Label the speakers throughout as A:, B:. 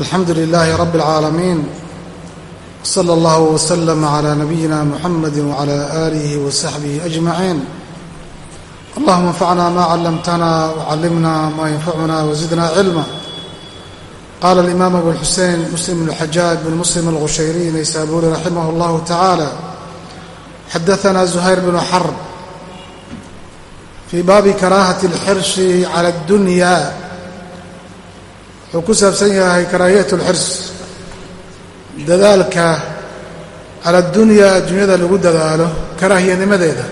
A: alxamdu lilaahi rabi اlcaalamiin wsala allah wslm cla nabiyina muxamadi wcla aalihi wasaxbihi ajmaciin allahuma anfacna ma callamtana wcallimna ma yanfacuna wzidna cilma qala alimaam abu lxusein muslim bn xajaaj bn muslim alqushayriy naysaburi raximah اllahu tacaala xadaana zuhayr bnu xarb fii baabi karaahati اlxirshi cala اdunya wuxuu ku saabsan yahay karaahiyat اlxirs dadaalka cala adunyaa adduunyada lagu dadaalo karaahiyanimadeeda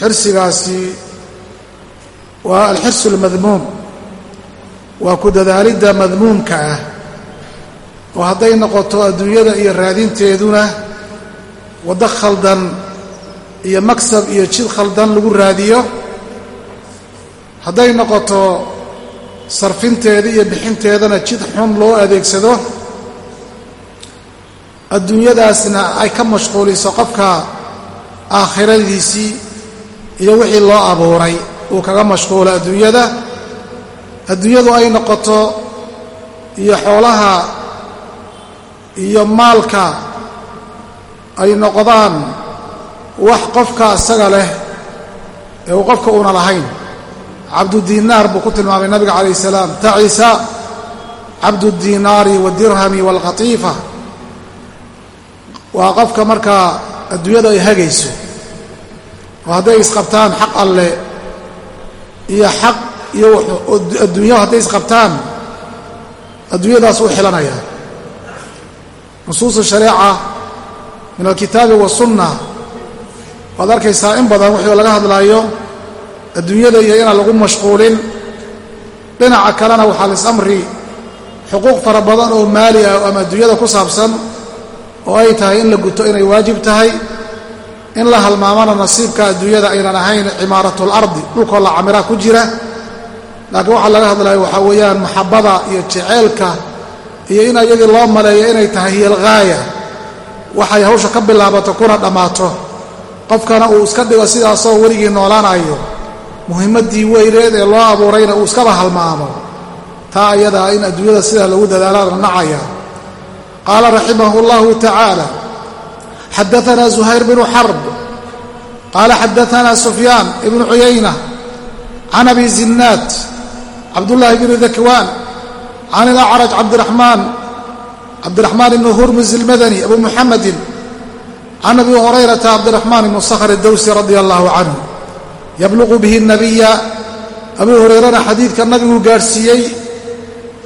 A: xirsigaasi waa alxirsu اlmadmuum waa ku dadaalidda madmuumka ah. Oo hadday noqoto adduunyada iyo raadinteeduna waddo khaldan iyo maksab iyo jid khaldan lagu raadiyo. Hadday noqoto sarfinteeda iyo bixinteedana jid xun loo adeegsado adduunyadaasna ay ka mashquuliso qofka aakhiradiisii iyo wixii loo abuuray uu kaga mashquulo adduunyada. Adduunyadu ay noqoto iyo xoolaha iyo maalka ay noqdaan wax qofka isaga leh ee uu qofka una lahayn cabdudiinaar buu ku tilmaamay nabiga calayh salaam tacisa cabdudiinaari wadirhami waalkhatiifa waa qofka markaa adduunyada ay hagayso oo hadday isqabtaan xaq alle iyo xaq iyo adduunya hadday isqabtaan adduunyadaas u xilanaya nusuusa shareeca min alkitaabi wasunna waad arkaysaa in badan wixii laga hadlaayo adduunyada iyo inaan lagu mashquulin. Dhinaca kalena waxaa lisamri xuquuq fara badan oo maali ah ama adduunyada ku saabsan oo ay tahay in la guto inay waajib tahay in la halmaamana nasiibka adduunyada aynan ahayn cimaaratul ardi dhulkoo la camira ku jira. Laakiin waxaa laga hadlaya waxaa weeyaan maxabada iyo jeceelka iyo in ayadii loo maleeyo inay tahay hiyalghaaya waxay hawsha ka bilaabato kuna dhammaato qofkana uu iska dhigo sidaasoo weligii noolaanayo muhimmaddii weyneed ee loo abuurayna uu iskaba halmaamo. Taa ayadaa in adduunyada sidaa lagu dadaalaana nacaya. Qaala raximah اllahu tacaala xadaana zuhayr bnu xarb. Qaala xadaana sufyaan ibnu cuyayna can abi zinaad cabdullaahi bni dakwaan can ilacraj cabdiraxmaan cabdiraxmaan ibni hurmus ilmadani abu muxamedin can abi hurayrata cabdiraxmaan ibnu sakhr dowsi radia allahu canhu yabluqu bihi nabiya abii hurayrana xadiidka nabiguu gaadhsiiyey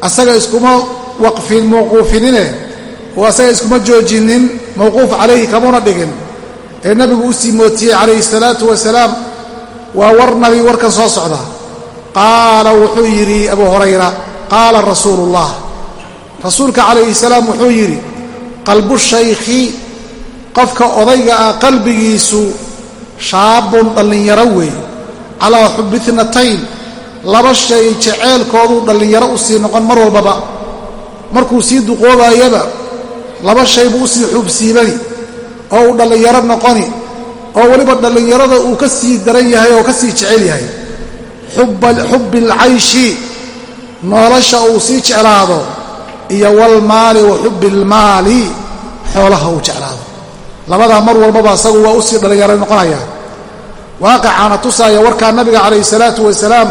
A: asaga iskuma waqfin mawquufinine oo asaga iskuma joojinin mawquuf calayhi kamuna dhigin. Ee nabigu u sii mootiyey calayhi salaatu wasalaam waa war nabi warkan soo socda. Qaala wuxuu yidhi abuu hurayra qaala rasuulu ullah rasuulka calayhi salaam wuxuu yidhi qalbu shaykhi qofka odayga ah qalbigiisu shaabun dhallinyaro weey calaa xubbi itnatayn laba shay jeceelkooduu dhallinyaro u sii noqon mar walbaba. Markuu sii duqoobaayaba laba shay buu u sii xuubsiibani oo uu dhallinyaro noqoni oo weliba dhallinyarada uu ka sii daran yahay oo ka sii jecel yahay. Xubbi alcayshi nolosha uu sii jeclaado iyo walmaali wa xubbi almaali xoolaha uu jeclaado. Labadaa mar walbaba asagu waa u sii dhallinyaro noqonaya waaqicaana tusaaya warkaa nabiga calayhi salaatu wasalaam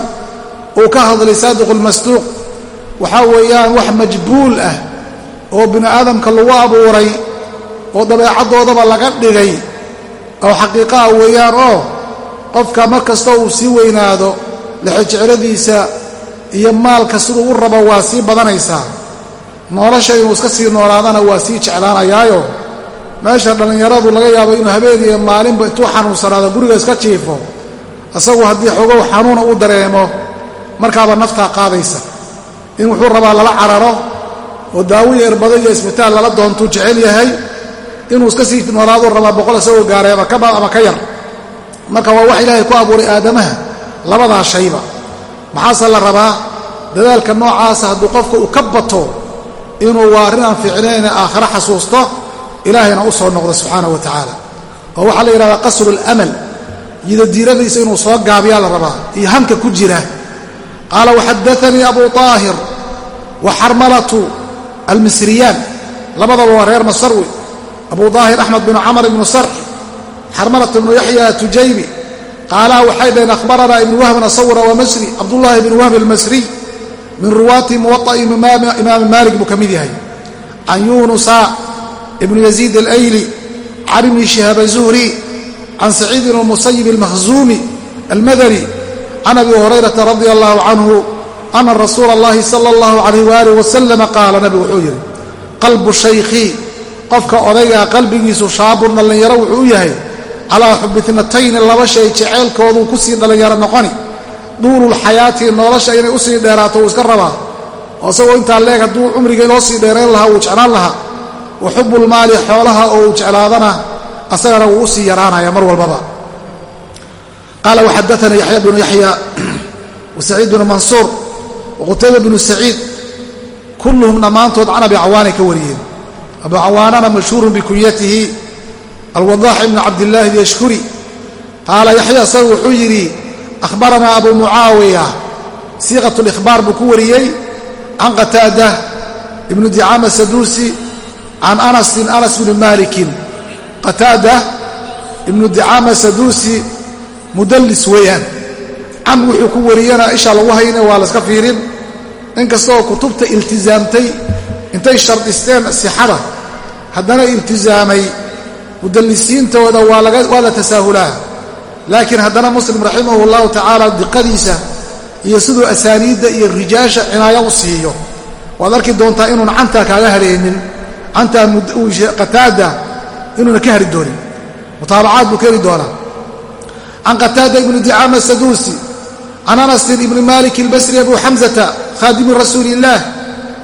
A: uu ka hadlay saadiqu lmasduuq waxaa weeyaan wax majbuul ah oo bini aadamka lagu abuuray oo dabeecaddoodaba laga dhigay oo xaqiiqa ah weeyaan oo qofka mar kasta uu sii weynaado lexojecladiisa iyo maalka siduu u rabo waa sii badanaysaa. Nolosha inuu iska sii noolaadana waa sii jeclaanayaayo meesha dhallinyaradu laga yaabo inuu habeeniyo maalinba intuu xanuunsanaado guriga iska jiifo isagu haddii xogow xanuuna u dareemo markaaba naftaa qaadaysa. In wuxuu rabaa lala cararo oo daawiya erbado iyo isbitaal lala doontuu jecel yahay inuu iska sii noolaaduu rabaa boqol isagoo gaaray ama kaba ama ka yar. Marka waa wax ilaahay ku abuuray aadamaha labadaa shayba. Maxaase la rabaa? Dadaalka noocaasa hadduu qofka uu ka bato inuu waa arrin aan fiicnayna aakhiro xasuusto ilaahayna u soo noqdo subxaanahu wa tacaala. Oo waxaa la yidhahdaa qasru alamal yidadiiradiisa inuu soo gaabiyaa la rabaa iyo hanka ku jira. Qaala waxadaanii abu طaahir wa xarmalatu almisriyaan. Labadaba waa reer masar wey. Abu daahir axmed binu camr ibnu sarx xarmalatu ibnu yaxya tujaybi. Qaalaha waxay dhaheen akhbaranaa ibnu wahbin asawra wa masri. Cabdullaahi ibnu wahb almasriy min ruwaati muwaطa'i imaami maalik buu ka mid yahay. Can yunusa ibnu yaziid alayli can ibni shihaab azuhri can saciid ibn musayib almakhzuumi almadani can abi hurayrata radia allahu canhu ana rasuula اllahi sala اllahu alayh waalih wasalama qaala nabigu wuxuu yidhi qalbu shaykhi qofka odaygaa qalbigiisu shaabun dhallinyaro wuxuu u yahay calaa xubitnatayni laba shay jeceylkooduu ku sii dhallinyaro noqoni duululxayaati nolosha inay u sii dheeraato uu iska rabaa oo isagoo intaa leeg hadduu cumriga loo sii dheerayn lahaa wuu jeclaan lahaa wa xubbulmaali xoolaha oo uu jeclaadana asagana wuu u sii yaraanaya mar walbaba. Qaala waxadaana yaxya bnu yaxya wa saciid bnu mansuur wa qutayba bnu saciid kulluhum dhammaantood can abi cawaanay ka wariyeen. Abu cawaanana mashhuurun bikunyatihi alwadaax ibnu cabdillaahi alyashkuri. Qaala yaxya isaga wuxuu yidhi ahbaranaa abu mucaawiya siiqat likhbaar buu ku wariyey can qataada ibnu dicaama saduusi can anasin anas bni maalikin qataada ibnu dicaama saduusi mudallis weeyaan can wuxuu ku wariyana isha lagu hayna waa layska fiirin inkastaoo kutubta iltizaamtay intay shardisteen sixada haddana iltizaamay mudallisiintooda waa la tasaahulaa laakiin haddana muslim raximahu llahu tacaala diqadiisa iyo siduu asaaniidda iyo rijaasha cinaayo u siiyo waad arki doontaa inuuna cantaa kaaga hareenin cantaa qataada inuuna ka hari doonin mutaabacaad buu ka heli doonaa can qataada ibni dicaama saduusi can anasin ibni malik albasri abu xamzata khaadimi rasuuli illaah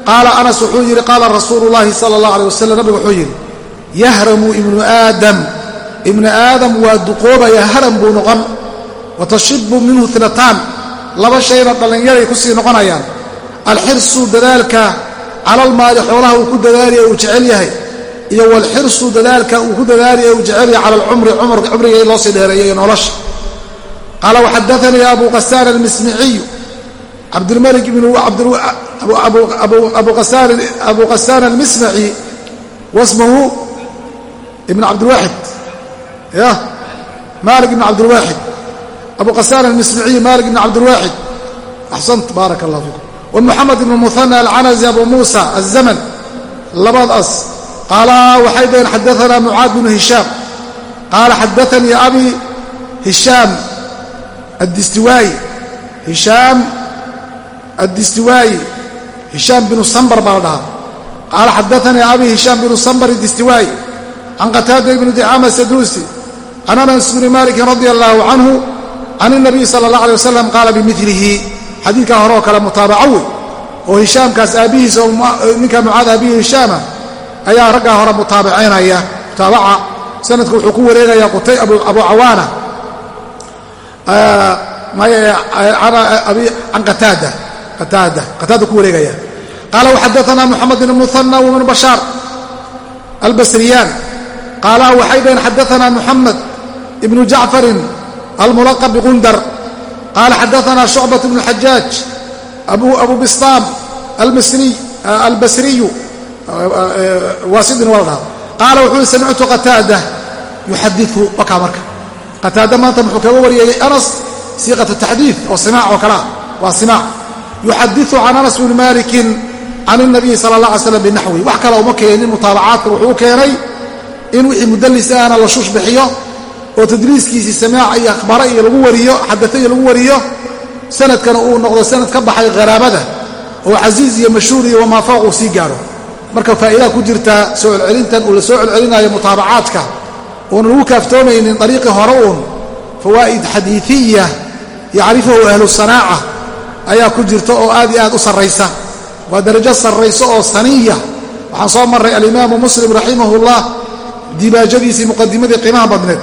A: qaala anas wuxuu yidhi qaala rasuulu llaahi sala allah aleh wasalam nabigu wuxuu yidhi yahramu ibnu aadam ibnu aadam waa duqoobaya haram buu noqon wa tashibu minhu inataan laba shayna dhallinyaray ku noqonayaan alxirsu dadaalka calalmaali xoolaha uu ku dadaaliya uu jecel yahay. iyo walxirsu dadaalka uu ku dadaaliya uu jecel yahay cala alcumri cumriga in loo sii dheereeyo iyo nolosha qaala waxadaanii abu qasaan almismiciyu cabdilmalik abu qasaan almismaci wasmahu ibn cabdilwaaxid ya malik ibn cabdilwaaxid abu qasaan almismiciy malik ibn cabdilwaaxid axsant baarak allah fiikum wa muxamed ibn muhana alcanazi abu muusa azaman labadaas qaala waxay dhaheen xadaanaa mucaad bnu hishaam qaala xadaanii abi hishaam addistiwaayi hishaam addistiwaayi hishaam binu sambar baa la dhahaa. Qaala xadaanii abi hishaam binu sambar addistiwaayi can qataada ibni dicaama saduusi can anas bni malikin radia allaahu canhu can اnabiy sala اllah alay wasalam qaala bimilihi xadiidkaa hore oo kale mutaabaco wey oo hishaamkaas aabbihiisa ninka mucaad aabbihi hishaama ayaa raggaa hore mutaabacaynaya mutaabaca sanadku wuxuu ku wareegayaa qutay abu cawaana can qataada qataada qataada ku wareegaya. Qaala waxadaana moxamed bn muhana wbnu bashaar albasriyaan. Qaala waxay dhaheen xadaana moxamed ibnu jacfarin almulaqab biqundar qaala xadaana shucbat bnu xajaaj abu bistaam albasriyu waasidin waa la dhaha qaala wuxuu samictu qataada yuxadiu wakaa marka qataada maanta muxuu kaga wariyay anas siiqat taxdiid oo simaac oo kalea waa simaac yuxadiu can anas bni malikin can اnabiyi sala اllah alay slam binaxwi wax kale uma keenin mutaabacaadka wuxuu keenay in wixii mudallis ahna la shush bixiyo oo tadliiskiisii samaaca iyo akhbara iyo lagu wariyo xadata iyo lagu wariyo sanadkana uu noqdo sanad ka baxay qaraabada oo casiiz iyo mashhuur iyo wamaa fooq uu sii gaaro. Marka faa'iidaa ku jirta soo celcelintan uu la soo celcelinayo mutaabacaadka oona lagu kaaftoomaynin dariiqii hore uun fawaa'id xadiiiya yacrifuhu ahlu sanaaca ayaa ku jirta oo aad iyo aad u sarraysa. Waa darajo sarrayso oo saniya. Waxaan soo marray alimaamu muslim raximahullah dibaajadiisii muqadimadii qiimaha badneed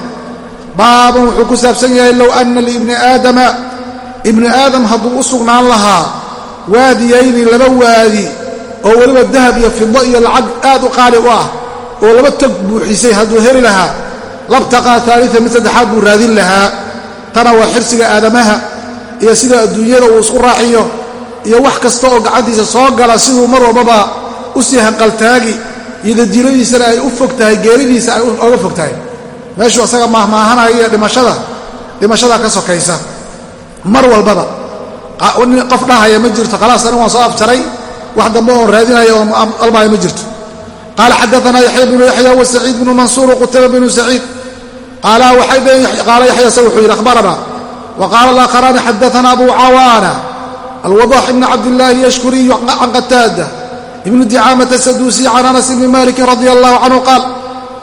A: baaban wuxuu ku saabsan yahay low anna liibni aadama ibni aadam hadduu u sugnaan lahaa waadiyayni laba waadi oo weliba dahab iyo fido iyo lacag aad u qaali u ah oo laba tog buuxisay hadduu heli lahaa labtaqaa aalia mid saddexaad buu raadin lahaa. Tana waa xirsiga aadamaha iyo sida adduunyada uu isku raaciyo iyo wax kasta oo gacantiisa soo gala siduu mar walbaba u sii hanqaltaagi iyo dadiladiisana ay u fog tahay geeridiisa ay oga fog tahay meeshuu asaga maahmaahanaya dhimashada dhimashada ka sokaysa mar walbaba. Qof dhahaya ma jirto khalaas anigu waan soo afjaray wax dambe oon raadinaya oo almaayo ma jirto. Qaala xadaana yaxya bnu yaxya wa saciid bnu mansuur qutayba bnu saciid. Qaala yaxya se wuxuu yidhi akhbarana. Wa qaala alaakharaani xadaana abu cawaana alwadax ibn cabdillaahi yashkuriyu can qataada ibnu dicaamata saduusi can anas ibni malikin radi allahu canhu qaal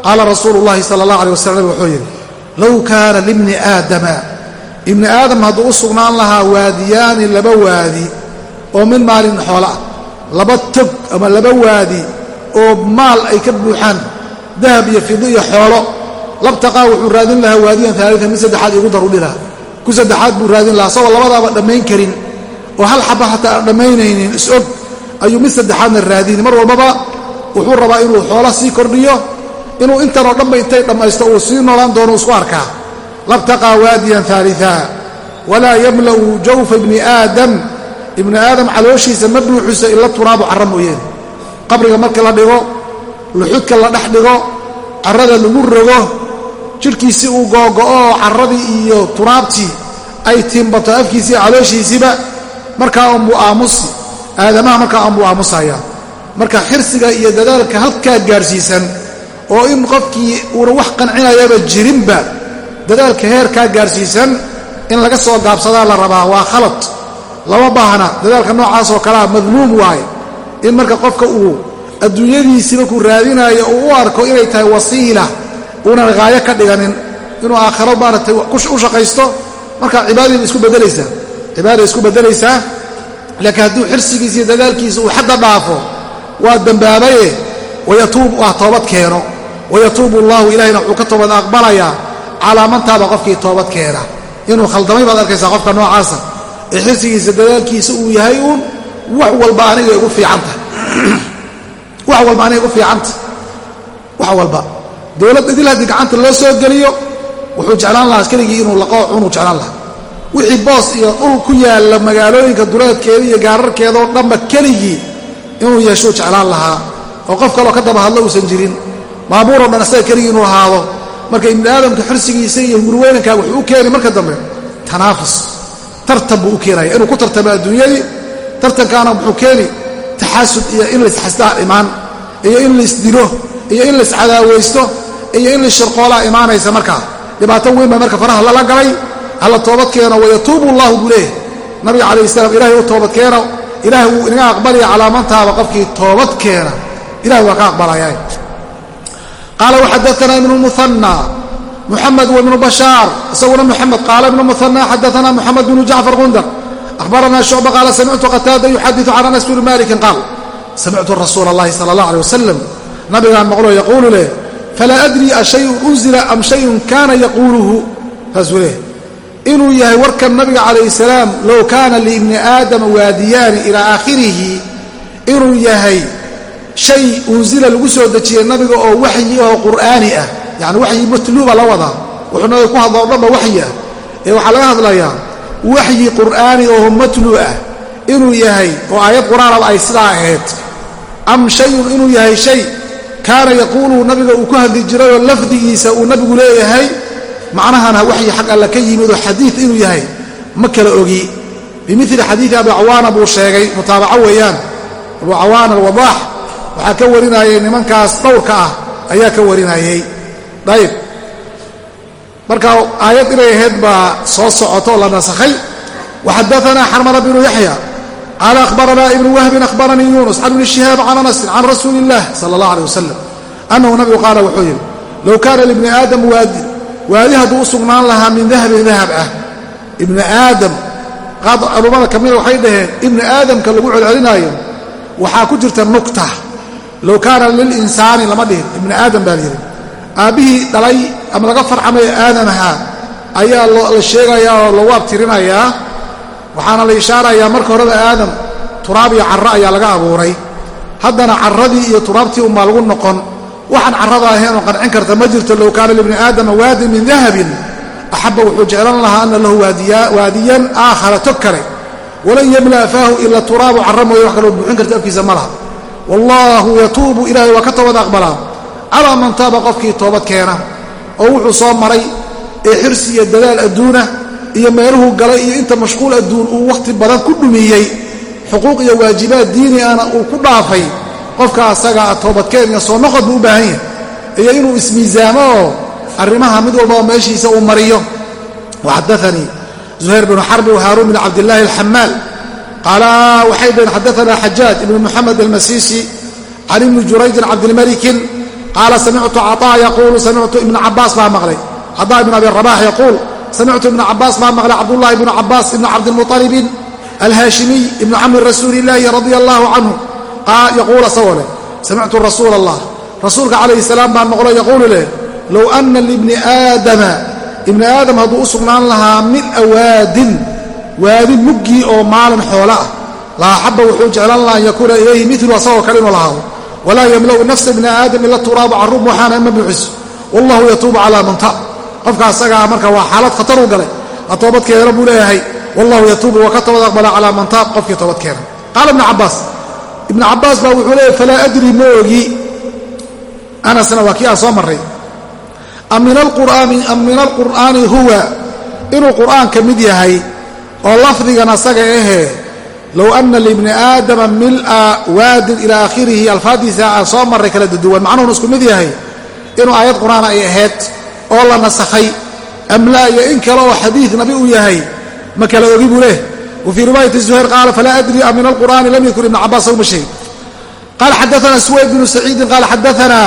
A: qaala rasuulu llahi sala allah aleh wasalam wuxuu yidhi low kaana libni aadama. Ibni aadam hadduu u sugnaan lahaa waadiyaani laba waadi oo min maalin xoolo ah laba tog ama laba waadi oo maal ay ka buuxaan dahab iyo fido iyo xoolo labtaqaa wuxuu raadin lahaa waadiyan aalian mid saddexaad igu darudhi lahaa ku saddexaad buu raadin lahaa asagoo labadaaba dhammayn karin oo hal xaba xataa aan dhammaynaynin is-og ayuu mid saddexaadna raadini mar walbaba wuxuu rabaa inuu xoolo sii kordhiyo inuu intanoo dhanba intay dhammaysto uu sii noolaan doono isku arkaa labtaqaa waadiyan aalia walaa yamla'u jawfa ibni aadam. Ibni aadam calooshiisa ma buuxiso ila turaabu carra mooyeen. Qabriga marka la dhigo luxudka la dhex dhigo carrada lagu rogo jidhkiisi uu googo'oo carradii iyo turaabtii ay tiimbato afkiisii calooshiisiiba markaa unbuu aamusi aadamaha markaa unbuu aamusaya marka xirsiga iyo dadaalka halkaa gaadhsiisan oo in qofkii uuna wax qancinayaba jirinba dadaalka heerkaa gaadhsiisan in laga soo gaabsadaa la rabaa waa khalad. Lama baahna dadaalka noocaas oo kalea madmuum waaye in marka qofka uu adduunyadiisii markuu raadinaayo uu u arko inay tahay wasiila uunan haayo ka dhiganin inuu aakhiro maaragtay u shaqaysto markaa cibaadayba isku beddelaysaa. Cibaadaday isku beddelaysaa laakiin hadduu xirsigiisa iyo dadaalkiisa uu xadda dhaafo waa dembaabaye wayatuub ah toobad keeno wayatuubu allahu ilahayna wuxuu ka toobad aqbalayaa calaa mantaaba qofkii toobad keena inuu khaldamay baad arkaysaa qofka noocaasa ee xirsigiisa dadaalkiisa uu yahay uun wax walba aniga igu fiicanta wax walba aniga igu fiicanta wax walba dowlad idil haddii gacanta loo soo geliyo wuxuu jeclaan lahaa keligii inuu laqo cunuu jeclaan lahaa wixii boos iyo dhul ku yaalla magaalooyinka duleedkeeda iyo gaararkeedaoo dhanba keligii inuu yeeshuu jeclaan lahaa oo qof kaloo ka daba hadlo uusan jirin maamuuroo dhan isaga keligii inuu ahaado. Marka ibni aadamka xirsigiisa iyo hurweynankaa wuxuu u keeni marka dambe tanaafus. Tartan buu u keenaya inuu ku tartamo adduunyadii tartankaana wuxuu keeni taxasud iyo in laysxasdaa imaan iyo in laysdilo iyo in layscadaawaysto iyo in laysharqoolaa imaanaysa markaa dhibaato weyn baa marka faraha lala galay. Halla toobadkeeno wayatuubu allahu buu leeyahy nabiga calayh salaam ilahay u toobadkeeno ilahay wuu inaga aqbalaya calaamantaaba qofkii toobadkeena ilahay waa ka aqbalaya qaala waxadaana ibnu muana muxamed wa ibnu bashaar isaguna muxamed qaala ibnu muana xadaana muxamed binu jacfar gundar ahbarana shucba qaala samictu qataada yuxadiu can anas bni malikin qaal samictu rasuula allahi sala allah aleh wasalam nabigaan maqloo yaquulu leh falaa adrii a shayun unzila am shayun kaana yaquuluhu saasuu leeh inuu yahay warkan nabiga calayhi salaam low kaana liibni aadama waadiyaani ilaa aakhirihi inuu yahay shay unzila lagu soo dejiyey nabiga oo waxyi oo qur'aani ah yani waxyi matluuba la wadaa wuxuu nabiga ku hadla o dhanba waxyi ah. Ee waxaa laga hadlayaa waxyi qur'aani oo matluu ah inuu yahay oo aayad qur'aanaba ay sidaa ahayd. Am shayun inuu yahay shay kaana yaquuluhu nabiga uu ku hadli jirayoo lafdigiisa uu nabigu leeyahay macnahana waxyi xag alla ka yimid oo xadiid inuu yahay ma kala ogi. Bimili xadiidi abi cawaana buu sheegay mutaabaco weeyaan. Abu cawaana alwadaax waxaa ka warinayay nimankaas dhowrka ah ayaa ka warinayey dayib. Marka aayad inay ahayd baa soo socoto oo la nasakhay. Waxadaanaa xarmala bnu yaxya qaala akhbaranaa ibnu wahbin akhbaranii yunus can ibni shihaab can anasin can rasuuli illah sala allah aleh wasalam annahu nabigu qaala wuxuu yidhi low kaana libni aadam waadi waadi hadduu u sugnaan lahaa min dahabin dahab ah. Ibni aadam culummada ka mida waxay dhaheen ibni aadamka lagu celcelinaayo waxaa ku jirta nukta low kaana lilinsaani lama dhihin ibni aadam baa layidhi aabbihii dhalay ama laga farcamay aadan ahaa ayaa la sheegayaa oo lagu abtirinayaa waxaana la ishaarayaa marka horeba aadam turaab iyo carro ayaa laga abuuray haddana carradii iyo turaabtii unbaa lagu noqon waxaan carrada ahayn oo qancin karta ma jirto low kaana libni aadama waadi min dahabin axabba wuxuu jeclan lahaa ana lahu waadiyan aakhara tog kale walan yamla'a faahu ila turaabu carra mooye wax kaloo buuxin karta afkiisa ma laha wallaahu yatuubu ilaahay waa ka toobad aqbalaa. Calaa man taaba qofkii toobad keena oo wuxuu soo maray ee xirsi iyo dadaal adduuna iyo meeluhuu galay iyo inta mashquul adduun uu wakhti badan ku dhumiyey xuquuq iyo waajibaad diini ana uu ku dhaafay qofka asagaa toobadkeen iyo soo noqod buu u baahan yahay. Iyo inuu ismiisaamo oo arrimaha mid walbaba meeshiisa uu mariyo. Waxadaanii zuhayr bnu xarbi wahaaruun bn cabdillaahi alxamaal qaala waxay dhaheen xadaana xajaaj ibnu muxamed almasiisi can ibni jurayjin cabdilmalikin qaala samictu caaa yaquulu samictu ibna cabaas baa maqlay caaa ibn abi rabax yaquul samictu ibna cabaas baa maqlay cabdullahi ibnu cabaas ibni cabdimualibin alhaashimiy ibnu camri rasuulillaahi radia allaahu canhu yaquul asagoo leh samictu rasuula allah rasuulka calayhi salaam baa maqlo yaquulu leh low ana libni aadama ibni aadam hadduu u sugnaan lahaa mila waadin waadi muggii oo maalin xoolo ah. La axaba wuxuu jeclaan laha an yakuuna ilayhi milu asagoo kale inuu lahaado walaa yamla'u nafsa ibni aadam ila turaabu caruub waxaana ima buuxiso. Wallahu yatuubu calaa man ta qofka asagaa marka waa xaalad khataruu galay. Ha toobadkeena buu leeyahay. Wallahu yatuubu waa toobad aqbala calaa man taab qofkii toobadkeena. Qaala ibnu cabaas ibnu cabaas baa wuxuu leeyahy falaa adri ma ogi anasna waa kii aan soo marray. Am min alqur'aani huwa. Inuu qur'aan ka mid yahay oo lafdigan asaga ahee low ana libni aadama mil'a waadin ilaa aakhirihi alfaaddiisa aan soo marray kala duduwan macnuhun isku mid yahay inuu aayad qur'aan ay ahayd oo la nasakhay. Amlaa iyo in kale oo xadiid nabi uu yahay ma kala ogi buu leh. Wa fii riwaayati zuhayr qaala falaa adri am min alqur'aani lam yadkur ibna cabaas sawma shay qaala xadaana suwayd bnu saciidin qaala xadaana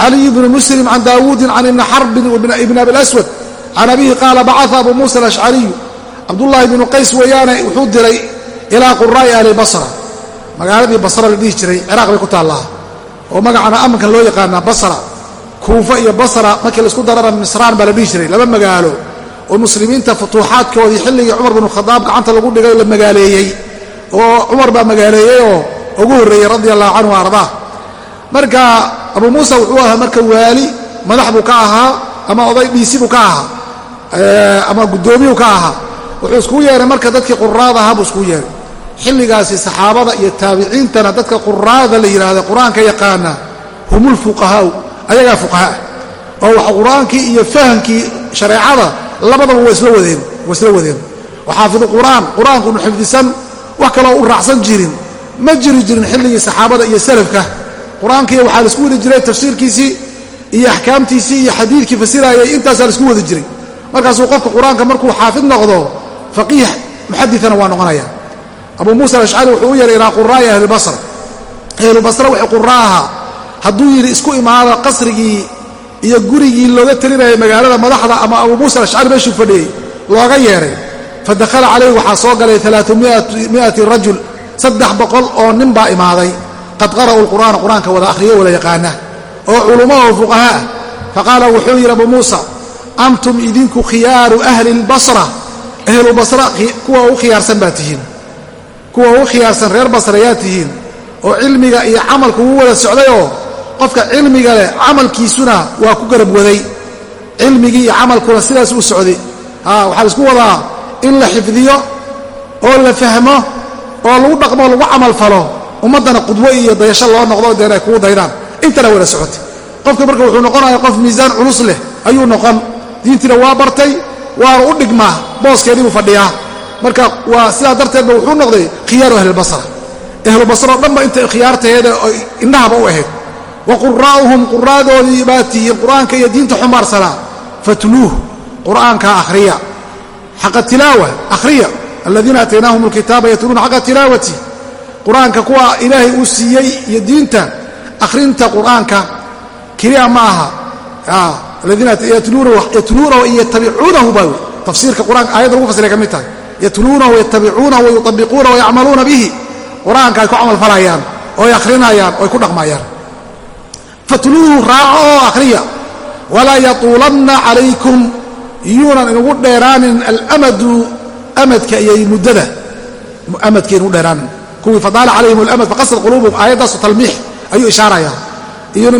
A: caliy bnu muslim can daawuudin can ibni xarbin ibn abi laswad can abihi qaala bacaa abu muusa alashcariyu cabdullaahi bnu qays weeyaane wuxuu diray ilaa quraa'i ahli basra. Magaaladii basra la dhihi jiray ciraaq bay ku taallaa. Oo magacana amankan loo yaqaanaa basra. Kuufa iyo basra markii la isku darana misraan baa la dhihi jiray laba magaalo. Oo muslimiinta futuuxaadkoodii xilligii cumar binu khadaab gacanta lagu dhigay la magaaleeyey. Oo cumar baa magaaleeyeyoo ugu horreeyey radia allahu canhu ardaa marka abu muusa wuxuu ahaa marka waali madax buu ka ahaa ama oday dhiisi buu ka ahaa ama guddoomiyuu ka ahaa wuxuu iskugu yeehay marka dadkii quraada ahaa buu iskugu yeehay xilligaasi saxaabada iyo taabiciintana dadka quraada la yidhaahda qur'aanka yaqaana humul fuqahaau ayagaa fuqahaa oo wax qur'aankii iyo fahamkii shareecada labadaba waa isla wadeen waa isla wadeen. Waxaafidu qur'aan qur'aankunu xifdisan wax kaloo u raacsan jirin. Ma jiri jirin xilligii saxaabada iyo salafka. Qur'aankii waxaa la isku wadi jiray tafsiirkiisii iyo axkaamtiisii iyo xadiidkii fasiraayay intaasaa la isku wadi jiray. Markaasuu qofka qur'aanka markuu xaafid noqdo faqiih muxaditana waa noqonaya. Abuu muusa alashcari wuxuu u yeehay ilaa quraa'i ahlibasra ahlubasra wixii qura'aha hadduu yidhi isku imaada qasrigii iyo gurigii looga telinayay magaalada madaxda ama abuu muusa alashcari meeshuu fadhiyey looga yeedhay fadakhala calayhi waxaa soo galay alaaamiati rajul saddex boqol oo nin baa imaaday. Qad qara'uu lqur'aana qur'aanka wada akhriyo wada yaqaana. Oo culummo oo fuqaha ah. Faqaala wuxuu yidhi abuu muusa antum idinku khiyaaru ahli lbasra ahlu basra kuwa u khiyaarsan baa tihiin. Kuwa u khiyaarsan reer basra yaa tihiin. Oo cilmiga iyo camalku uu wada socdayoo qofka cilmiga leh camalkiisuna waa ku garab waday. Cilmigii iyo camalkuna sidaas u socday. Waxaa isku wadaa in la xifdiyo oo la fahmo oo lagu dhaqmo lagu camal falo ummaddana qudwo iyo dayasho loo noqdo deen ay kugu daydaan intana wada socotay. Qofka marka wuxuu noqonaya qof miisaan culus leh ayuu noqon. Diintiina waa bartay waana u dhigmaa booskeedii buu fadhiyaa marka waa sidaa darteedba wuxuu noqday khiyaaru ahlilbasra ahlubasrao dhanba inta khiyaartaheeda oy indhahaba u ahayd. Wa quraa'uhum quraadoodii baa tihiin qur'aanka iyo diinta xumaarsanaa fatluuh qur'aanka akhriya. Xaqa tilaawa akhriya. Aladiina aataynaahum alkitaaba yatluuna xaqa tilaawati. Qur'aanka kuwa ilaahay uu siiyey iyo diinta akhrinta qur'aanka. Keliya ma aha yatluunahu iyo yatabicuunahu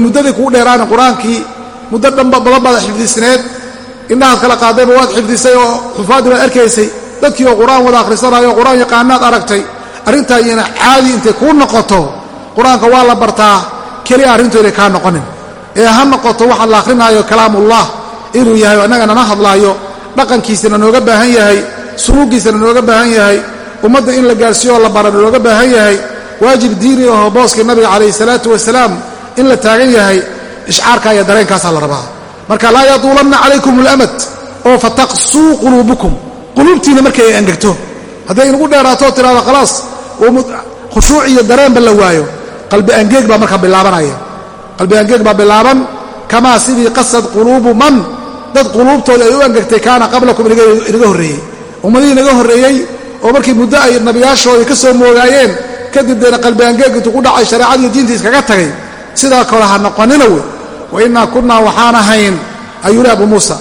A: muddadii kugu dheeraanin qur'aankii muddo dhanba badan baad xifdisneed indhahaad kala qaadayba waad xifdisay oo xufaadii baad arkaysay. Dadkii oo qur'aan wada akhrisanayo o qur'aan yaqaanaad aragtay. Arrintaa iyana caadi intay kuu noqoto. Qur'aanka waa la bartaa. Keliya arrintu inay kaa noqonin. Ee ha noqoto waxaa la akhrinaayo kalaamullah. Inuu yahay o innagana na hadlaayo. Dhaqankiisana nooga baahan yahay. Suluugiisana nooga baahan yahay. Ummadda in la gaarsiiyo oo la bara nooga baahan yahay. Waajib diini ahoo booskii nabiga calayhi salaatu wasalaam in la taagan yahay ishcaarkaa iyo dareenkaasaa la rabaa. Marka laa yaduulanna calaykum alamad. Oo fataqsuu quluubukum. Quluubtiina markay ay angegto hadday inugu dheeraato tidhahdo khalaas khushuuc iyo dareenba la waayo. Qalbi angeeg baa marka bilaabanaya. Qalbi angeeg baa bilaaban kamaa sidii qasad quluubu man. Dad quluubtooda ay u angegtay kaana qablakum inaga horreeyey. Ummadihii inaga horreeyey oo markii muddo ay nabiyaashoodii ka soo moogaayeen kadib deena qalbi angeeg intuu ku dhacay shareecadii diinta iskaga tagay. Sidaa kale ha noqonina wey wa innaa kunnaa waxaan ahayn ayuu li abu muusa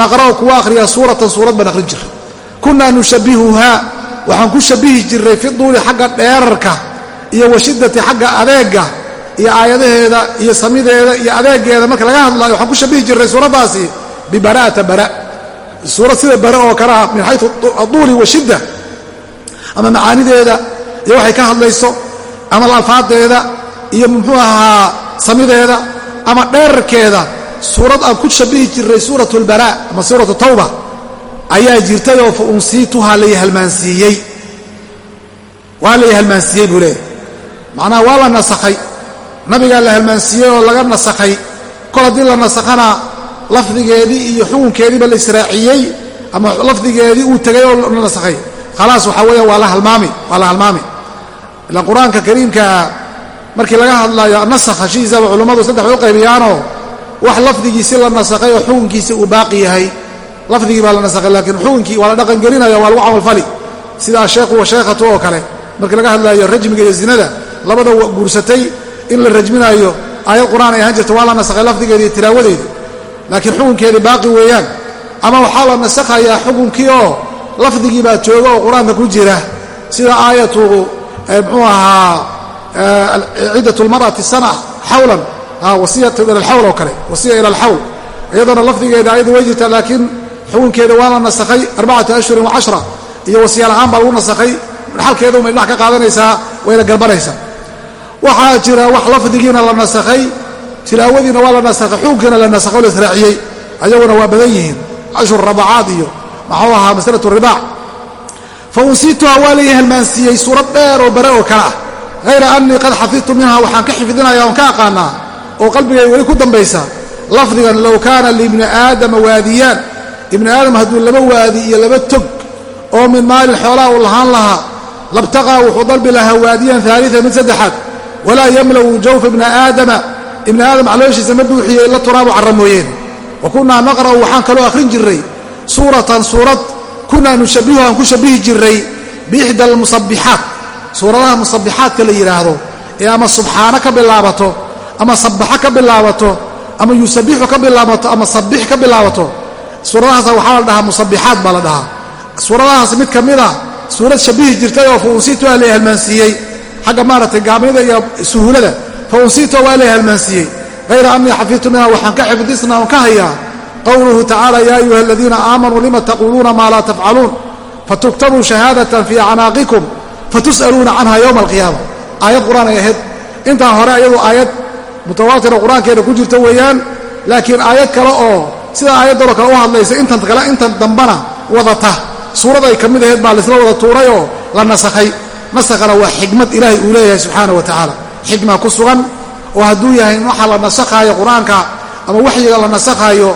A: naqra'u kuwa akhriya suuratan suurad baan akhrin jiray kunnaa nushabbihuhaa waxaan ku shabbihi jirray fi duuli xagga dheerarka iyo washiddati xagga adeegga iyo aayadaheeda iyo samideeda iyo adeegeeda marka laga hadlaayo waxaan ku shabbihi jirray suuraddaasi bibara'ata bara suurad sida bare oo kale ah min xayu aduuli washidda ama macaanideeda iyo waxay ka hadlayso ama alfaadeeda iyo muxuu ahaa samideeda ama dheerarkeeda suurad aan ku shabihi jirray suurat lbaraa ama suuratu tawba ayaa jirtay oo fa unsiituhaa lay halmaansiiyey. Waa lay halmaansiiyey buu leeyahy macnaha waa la nasakhay. Nabigaa la halmaansiiyey oo laga nasakhay. Kol haddii la nasakhana lafdigeedii iyo xukunkeediiba la israaciyey ama lafdigeedii uu tegay oo la nasakhay. Khalaas waxaa weeya waa la halmaami waa la halmaami. Ilaan qur'aanka kariimkaa markii laga hadlayo nasakh hashiisaba culummadu saddex bay u qaybiyaanoo wax lafdigiisi la nasakhay oo xukunkiisi uu baaqi yahay. Lafdigii baa la nasakhay laakiin xukunkii waa la dhaqangelinaya waa lagu camalfali sida asheekhu wa sheekhatu oo kale markii laga hadlaayo rajmiga iyo zinada labada guursatay in la rajminaayo aayad qur'aan ay ahaan jirta waa la nasakhay lafdigeeda iyo tilaawadeeda laakiin xukunkeedii baaqi weeyaan. Ama waxaa la nasakhayaa xukunkii oo lafdigii baa jooga oo qur'aanka ku jira. Sida aayatu muxuu ahaa ciddat lmar'ati sana xawlan wasiyatu ila alxawl oo kale wasiya ila alxawl iyadana lafdigeeda ayadu way jirtaa laakiin xukunkeeda waa la nasakhay arbacata ashhurin wacashra iyo wasiya lahaan baa lagu nasakhay xalkeeda umay dhinac ka qaadanaysaa wayna garbanaysaa waxaa jira wax lafdigiina la nasakhay tilaawadiina waa la nasakhay xukunkiina la nasakhay o la israaciyey ayaguna waa badan yihiin cashur rabacaad iyo maxuu ahaa masalatu ribaac fa unsiituha waa lay halmaansiiyey suurad dheer oo bare oo kale ah hayra annii qad xafidtu minha waxaan ka xifdinaya oon ka aqaanaa oo qalbigay weli ku dambaysa lafdigan low kaana liibni aadama waadiyaan ibni aadam hadduu laba waadi iyo laba tog oo min maalin xoolaha uu lahaan lahaa labtaqaa wuxuu dalbi lahaa waadiyan aalian mid saddexaad walaa yamlawu jawfa ibna aadama ibni aadam calooshiisa ma buuxiye ila turaabu carra mooyeen wa kunnaa naqra'u waxaan kaloo akhrin jirray suuratan suurad kunnaa nushabbihu aan ku shabbihi jirray biixda almusabbixaat suuradaha musabbixaadka la yidhaahdo ee ama subxaano ka bilaabato ama sabbaxo ka bilaabato ama yusabbixu ka bilaabato ama sabbix ka bilaabato suuradahaasa waxaa la dhahaa musabbixaat baa la dhahaa. Suuradahaas mid ka mid a suurad shabihi jirtay oo fa unsiito waa lay halmaansiiyey xagga maaragtay gaabnida iyo suhuulada fa unsiito waa lay halmaansiiyey hayra annii xafidtu minha waxaan ka xifdisna oon ka hayaa qowluhu tacaala yaa ayuha aladiina aamanuu lima taquuluuna maa laa tafcaluun fatuktabuu shahaadatan fii acnaaqikum fatus'aluuna canha yowma alqiyaama. Aayad qur'aan ay ahayd. Intaan hore ayadu aayad mutawaatira qur'aankeeda ku jirta weeyaan laakiin aayad kale oo sida aayaddanoo kale u hadlaysa intan kale intan dambana wadata. Suurad ay ka mid ahayd baa laysla wada tuuray oo la nasakhay. Nasakhana waa xikmad ilaahay uu leeyahay subxaana wa tacaala xikma ku sugan oo hadduu yahay waxa la nasakhaayo qur'aanka ama waxyiga la nasakhaayo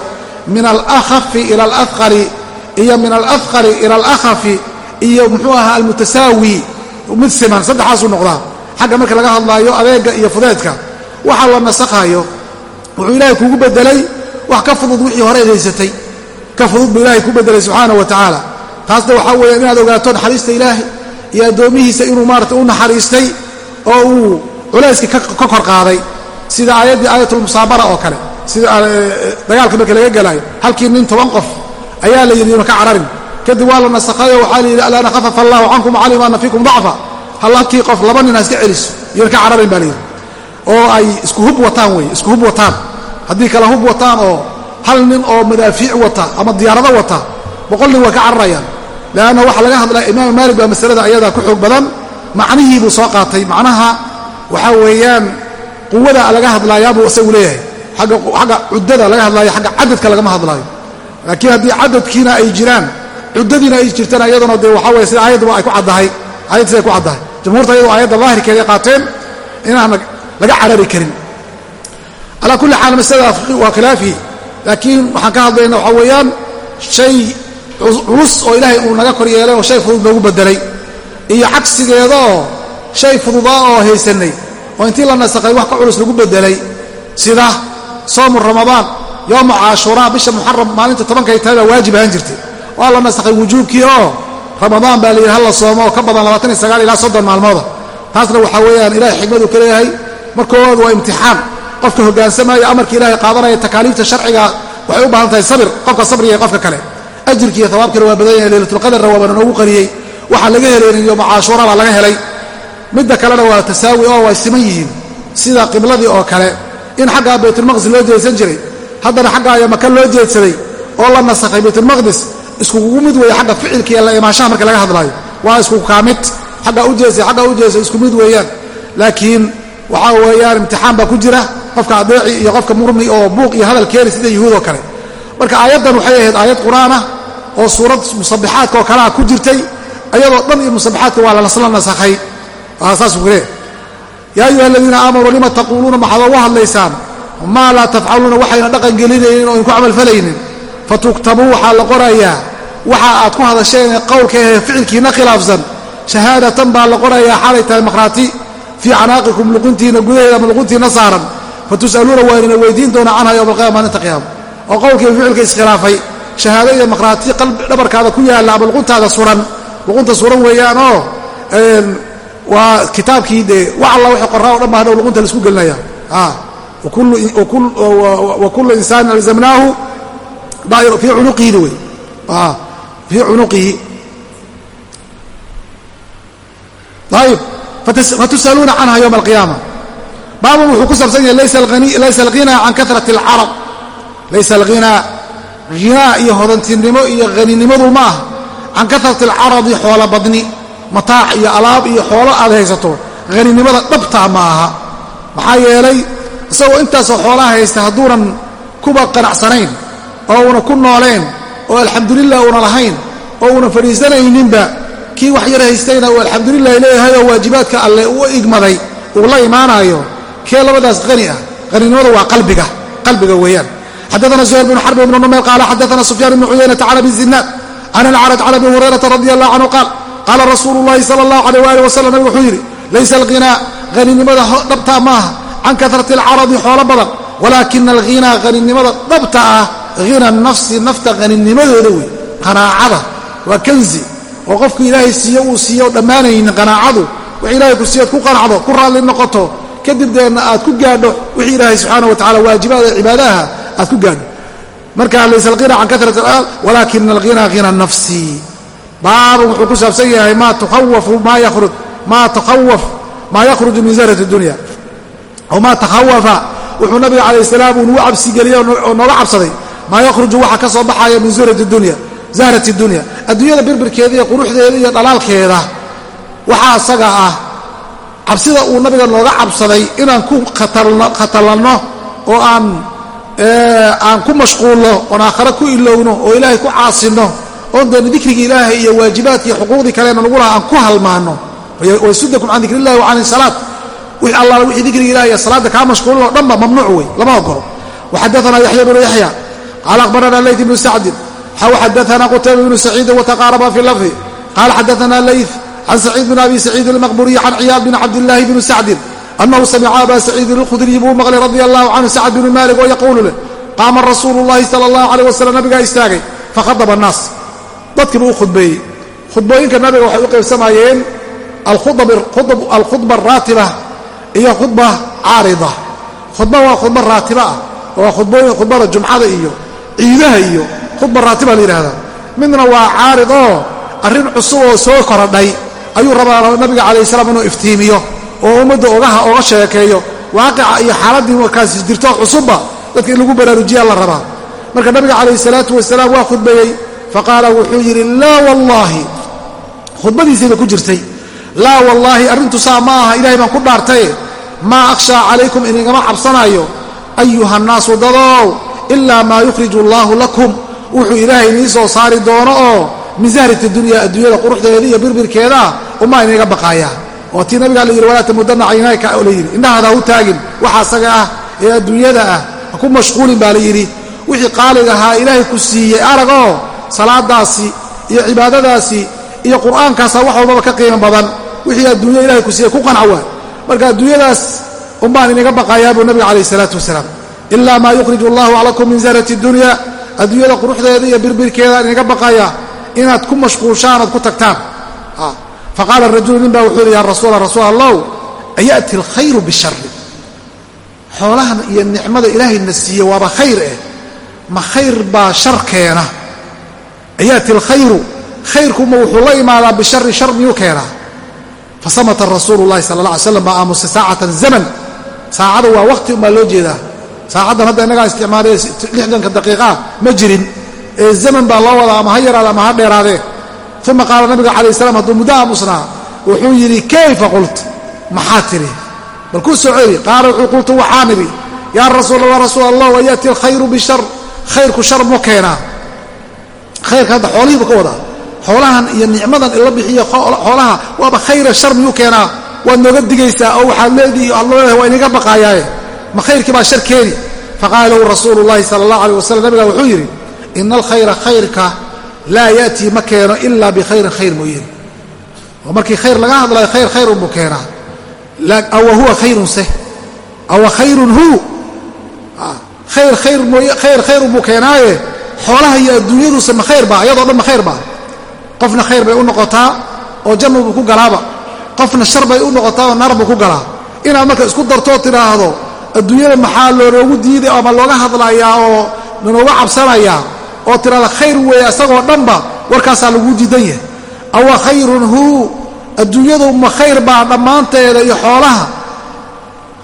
A: min alakhafi ila alafqari iyo min alafqari ila alakhafi iyo muxuu ahaa almutasaawi mid siman saddexaasuu noqdaa. Xagga marka laga hadlaayo adeega iyo fudeedka waxa la nasakhaayo wuxuu ilaahay kugu bedelay wax ka fudud wixii hore haysatay ka fudud buu ilaahay ku bedelay subxaana wa tacaala. Taasna waxaa weeya inaad ogaato naxariista ilaahay iyo addoomihiisa inuu maarata u naxariistay oo uu culayskii ka kor qaaday. Sida aayaddii aayatulmusaabara oo kale sida dagaalka marka laga gelaayo halkii nin toban qof ayaa la yidhi una ka cararin kadib waa la nasakhayo waxaa la yidhi alana khafafa allahu cankum calima ana fiikum dacfa. Hal halkii qof laba nin ha iska celiso iyona ka cararin baa la yidhi oo ay isku hub wataan wey isku hub wataan. Haddii kale hub wataan oo hal nin oo madaafiic wata ama diyaarado wata boqol nin waa ka cararayaan. Leanna waxaa laga hadlaya imaam maalik baa masalada ayadaa ku xoog badan macnihii buu soo qaatay. Macnaha waxaa weeyaan quwada laga hadlaayaabuu isagu leeyahay. Agga cuddada laga hadlaayo xagga cadadka lagama hadlaayo. Laakiin haddii cadadkiina ay jiraan cuddadiina ay jirtaan iyaduna dee waxaa weye sida aayadduba ay ku caddahay aayaddiis ay ku caddahay. Jumhuurta iyadoo aayadda daahirkeeday qaateen inaan laga carari karin. Calaa kulli xaal masalada waa khilaafi laakiin waxaan ka hadlayna waxaa weeyaan shay culus oo ilaahay uu naga kor yeelay oo shay fudud noogu bedelay iyo cagsigeeda oo shay fududaa oo haysanay oo intii la nasakhay wax ka culus lagu bedelay sida soomu ramadaan yowma caashuuraa bisha muxaram maalinta tobankay tahay baa waajib ahaan jirtay waa la nasakhay wujuubkii oo ramadaan baa layidhi halla soomo. Oo ka badan labaatan iyo sagaal ilaa soddon maalmooda. Taasna waxaa weeyaan ilahay xikmaduu ka leeyahay. Markoood waa imtixaan. Qofka hoggaansamaya amarka ilaahay qaadanaya takaaliifta sharciga waxay u baahan tahay sabir. Qofka sabriya qofka kale. Ajirkiiyo hawaabkiina waa badan yahay. Leylatulqadarna waabana noogu qariyey. Waxaa laga helaynin yoma caashuura baa laga helay. Midda kalena waa tasaawi oo way siman yihiin. Sida qibladii oo kale. In xaggaa baytulmaqdis loo jeedsan jiray. Haddana xaggaa ayaa maka loo jeedsaday. Oo la nasakhay baytulmaqdis iskugugu mid weeye xagga ficilka la imaanshaha marka laga hadlaayo. Waa isku kaamid. Xaggaa u jeesay xaggaa u jeesay isku mid weeyaan. Laakiin waxaa weeyaan imtixaan baa ku jira qofka adeeci iyo qofka murmi oo buuq iyo hadal keeni sida yuhuud oo kale. Marka aayaddan waxay ahayd aayad qur'aan ah oo suurad musabixaadka oo kalea ku jirtay ayadoo dhan iyo musabixaadka waa lasla nasakhay. Saasuu leeyahy yaa ayuha aladiina aamanuu lima taquuluuna maxaad ugu hadlaysaan? Maa laa tafcaluuna waxayna dhaqan gelinaynin oo inku camalfalaynin fatuktabuu waxaa la qorayaa waxa aad ku hadasheen qowlka ahee ficilkiina khilaafsan shahaadatan baa la qorayaa xaalay tahay makhraati fii canaaqikum luquntiina gudaheeda ama luquntiina saaran. Fatus'aluuna waa idina weydiin doonaa canha yowma alqiyama maalinta qiyaama. Oo qowlkii ficilka iskhilaafay. Shahaado iyo makhraati dhabarkaada ku yaalla ama luquntaada suran. Luqunta suran weeyaan oo waa kitaabkii dee wax alla wixii qoraa o dhan baa hadhow luqunta la isku gelinaya wa kullu insaanin alzamnaahu fii cunuqihi wey fii cunuqihi. Ayib fatus'aluuna canha yowma alqiyaama. Baabun wuxuu ku saabsan yahay laysa alghinaa can karat alcarab laysa alghinaa ghinaa iyo hodantinimo iyo haninimadu ma ah can karati alcarabi xoola badni mataac iyo alaab iyo xoolo aad haysato haninimada dhabtaa ma aha. Maxaa yeelay isagoo intaasoo xoolaha haysta hadduunan kuba qanacsanayn oo una ku nooleen oo alxamdulilah una lahayn oo una fadhiisanayninba kii wax yar haystayna uu alxamdulilah leeyahay oo waajibaadka alle u igmaday uu la imaanaayo kee labadaas hani ah? Haninimada waa qalbiga qalbiga weeyaan. Xadaana zuhayr bnu xarb ibnu numayr qaala xadaana sufyaan ibnu cuyaynata can abi zinaad can alcaraj can abi hurayrata radi allah canhu qaal qaala rasuulu llahi sala allahu alayh waalih wasalam nabig wuxuu yidhi laysa alghinaa haninimada dhabtaa maaha can karati alcaradi xoolo badan walaakina alghinaa haninimada dhabta ah hina nafsi nafta haninimadooda wey qanaacada waa kanzi oo qofku ilaahay siiyo uu siiyo dhammaanaynin qanaacadu wix ilahay ku siiyood ku qanacdo ku raalli noqoto kadib deedna aad ku gaadho wixii ilaahay subxaana wa tacala waajibaada cibaadaha aad ku gaadho. Marka laysa alghina can karat al walaakina alghina hina nafsi. Baabun wuxuu ku saabsan yahay maa tukhawafu maa yakhruj maa takhawaf maa yakhruju min zahrati dunya. Maa oo cabsaday maa yakhruju waxa ka soo baxaya min zahrati dunya zahrati dunya. Adduunyada birbirkeeda iyo quruxdeeda iyo dhalaalkeeda waxaa asaga ah cabsida uu nabiga nooga cabsaday inaan ku khatalanno oo aan aan ku mashquulno oon aakhare ku ilowno oo ilaahay ku caasinno oon deena dikrigii ilaahay iyo waajibaadkii xuquuqdii kaleena nagu laha aan ku halmaanno wayasudakum can dikr illahi wa can isalaat wix allaala wixii dikriga ilahi iyo salaadda kaa mashquulin oo dhanba mamnuuc wey lama ogolo waxadaana yaxya bnu yaxya qaala akhbarana layt ibnu sacdin xaw xadaana qutayba bnu saciidin wataqaaraba fi lafdi qaala xadaana layth can saciid bn abi saciidin almaqburiyi can ciyaad bn cabdillaahi bni sacdin anahu samica aba saciidin alkhudriy buu maqlay radia allahu canhu sacd bnu malik oo yaquulu leh qaama rasuulu llahi sala allahu aleyh wasalam nabigaa istaagay fakhadaba annaas dadkiibu u khudbeeyey khudbooyinka nabiga waxay u qaybsamayeen alkhudba araatiba iyo khudba caarida khudba waa khudba raatiba ah khudbooyin khudbada jumcada iyo ciidaha iyo khudba raatiba la yidhahdaa midna waa caarid oo arrin cusub oo soo korodhay. Ayuu rabaa nabiga calayh salaam inuu iftiimiyo oo ummadda ogaha oga sheekeeyo. Waaqica iyo xaaladdii markaasi jirto cusubba dadka in lagu baraarujiyaa la rabaa. Marka nabiga calayhi salaatu wasalaam waa khudbeeyey faqaala wuxuu yidhi laa wallaahi. Khudbadiisayba ku jirtay. Laa wallaahi arrintu saa ma aha ilahay baan ku dhaartaye. Maa akhshaa calaykum inigama cabsanaayo. Ayuha nnaasu dadow ilaa maa yukhriju allaahu lakum wuxuu ilaahay inii soo saari doono oo min zahrati dunya adduunyada quruxdeeda iyo birbirkeedaa umaa iniga baqaayaa oo tii nabigaa la yidhi walaa tamudana caynayka la yidhi indhahaada hu taagin waxa asaga ah ee adduunyada ah ha ku mashquulin baa la yidhi wixii qaaliga ahaa ilaahay ku siiyey aragoo salaadaasi iyo cibaadadaasi iyo qur'aankaasa wax walbaba ka qiimo badan wixii adduunya ilahay ku siiyey ku qanca marka adduunyadaas unbaan inaga baqayaa buu nabiga calayh isalaatu wasalaam ilaa maa yukhriju allahu lakum min zahrati dunya adduunyada quruxdeeda iyo birbirkeeda inaga baqaya inaad ku mashquulshaan oad ku tagtaan faqaala rajulu nin baa wuxuu yidhi ya rasuula rasuul allow aya'ti alkhayru bishari xoolahan iyo nicmada ilaahayna siiye waaba khayr eh ma khayr baa shar keena aya'ti alkhayru khayrkuma wuxuu la imaadaa bishari shar miyuu keenaa fasamata rasuulu llahi sala alla alay slam baa aamusay saacatan zaman saacada waa waqti unbaa loo jeedaa saacaddan hadda innagaa isticmaalay lixdanka daqiiqaa ma jirin. Ee zaman baa loo wadaa ama ha yaraada ama ha dheeraadee uma qaala nabiga calayh salam hadduu muddo aamusnaa wuxuu yidhi kayfa qult maxaa tidhi bal kuu soo celi. Qaala wuxuu qultu waxaan idhi yaa rasuul allah rasuul allah wayaati alkhayru bishar khayrku shar mu keenaa khayrka hadda xoolihiibu ka wadaa. Xoolahan iyo nicmadan ila bixiyo xoolaha waaba khayra shar miyuu keenaa? Waad nooga digaysaa oo waxaad leedihi leedahay waa inaga baqaayaaye ma khayrkii baa shar keeni faqaala lahu rasuulu llahi sala allah aleh wasalam nabiga wuxuu yidhi ina alkhayra khayrka laa yaatii ma keeno ilaa bikhayrin khayr mooyeen. Oo markii khayr laga hadlayo khayr khayrun buu keenaa. Awa huwa khayrun se awa khayrun hu? Khayr khayr mooy khayr khayrun buu keenaaye. Xoolaha iyo adduunyaduse ma khayr baa ayadoo dhan ma khayr baa. Qofna khayr bay u noqotaa oo janna buu ku galaaba. Qofna shar bay u noqotaa oo naar buu ku galaa. Inaad marka isku dartoo tidhaahdo adduunyada maxaa loonoogu diiday ama looga hadlayaa oo nanooga cabsanayaa oo tirada khayr weeye isagoo dhanba warkaasaa laguu diidan yahay. Awa khayrun hu adduunyadu ma khayr baa dhammaanteeda iyo xoolaha.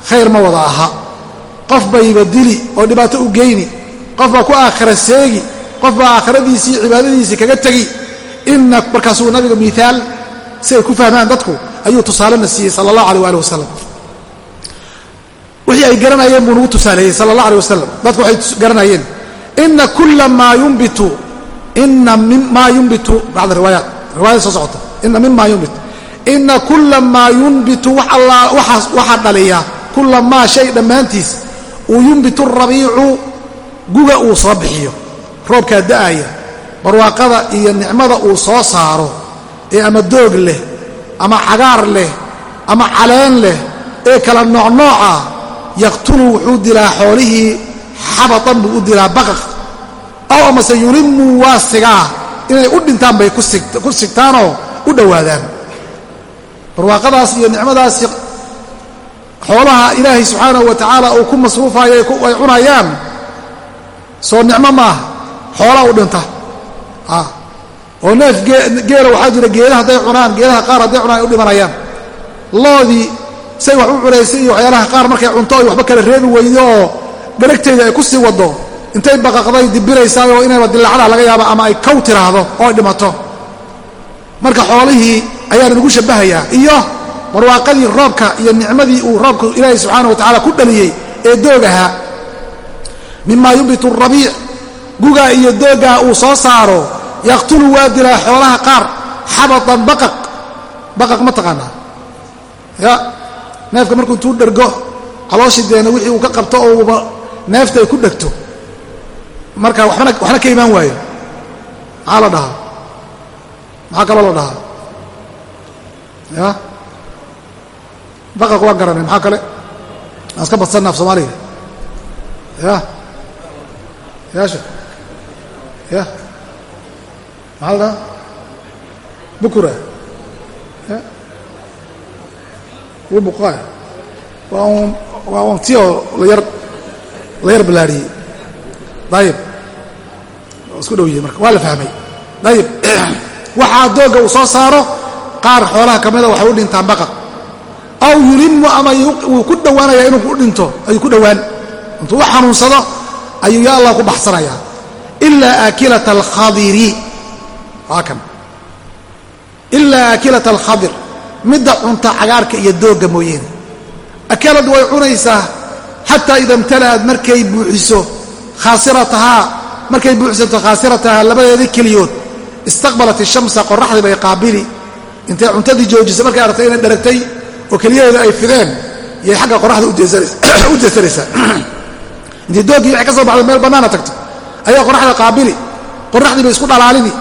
A: Khayr ma wada aha. Qof bayba dili oo dhibaato u geyni. Qof baa ku aakhira seegi. Qof baa aakhiradiisii cibaadadiisii kaga tegi. Ina markaasuu nabiga miaal si ay ku fahmaan dadku ayuu tusaalena siiyey sala allah aleh ali wasalam wixii ay garanayeen buu nagu tusaaleeyey sala allah aleh wasalam dadku waxay garanayeen ina kula maa yumbitu ina mimaa yumbitu. Bacda riwaayaat riwaayada soo socota. Ina mima yumbit ina kula maa yumbitu. Waxaa dhaliya kula maa shay dhammaantiis uu yumbitu rabiicu. Guga uu soo bixiyo roobkaa da'aya barwaaqada iyo nicmada uu soo saaro ee ama doog leh ama cagaar leh ama caleen leh ee kala noocnooca yaqtulu wuxuu dilaa xoolihii xabatan buu u dilaa baqaq. Aw amase yulimu waa sigaa inay u dhintaan bay ku sigtaanoo u dhowaadaan. Barwaaqadaas iyo nicmadaasi xoolaha ilaahay subxaanahu wa tacaala uu ku masruufayo ay cunayaan. Soo nicmo maaha xoolaa u dhinta. Oo neef geela waxaa jira geeda hadday cunaan geedaha qaar hadday cunaan ay u dhimanayaan. Loodii say wax u cunaysay iyo waxyaalaha qaar markay cunto ay waxba kala reebi weydo oo dharagteeda ay ku sii waddo. Intay baqaqday dibiraysaayoo inayba dilaacdaa laga yaaba ama ay kow tiraahdo oo dhimato. Marka xoolihii ayaana nagu shabbahayaa. Iyo barwaaqadii roobka iyo nicmadii uu roobka ilaahay subxaana wa tacaala ku dhaliyey ee doog ahaa mima yumbitu rabiic gugaa iyo doogaa uu soo saaro yaqtulu waa dilaa xoolaha qaar xabatan baqaq. Baqaq ma taqaanaa. Ya neefka markuu intuu dhergo calooshii deena wixii uu ka qabto oo uuba neefta ay ku dhegto. Marka waxna ka imaan waayo. Maxaa la dhahaa? Maxaa kaloo la dhahaa? Ya? Baqaq waa garanay maxaa kale? Aan iska badsanna af soomaaliga ya? Yaasha ya? Maxaa la dhahaa? Bukura ya waa un waa un ti oo layar la yar ballaariyey dayib isku dhow yihiin marka waa la fahmay. Dayib. Waxaa doogga uu soo saaro qaar xoolaha ka mida waxay u dhintaan baqaq aw yulimu ama wuu ku dhowaanaya inuu ku dhinto ayuu ku dhowaan. Intuu u xanuunsado ayuu ya allah ku baxsanayaa. Ilaa aakilata alkhadiri waa kan. Ilaa akilata alkhadir midda cunta cagaarka iyo doogga mooyeene akalad way cunaysaa xataa ida imtala'ad markay buuxiso khaasiratahaa markay buuxsanto khaasiratahaa labadeedii keliyood istaqbalat ishamsa qoraxdii bay qaabili. Intay cuntadii joojisay markay aragtay inay dharagtay oo keliyaheeda ay fideen yay xagga qoraxda u jeesanaysaa intay doogii waxay ka soo baxdo meel bannaana tagto. Ayaa qoraxda qaabili. Qoraxdii bay isku dhalaalini.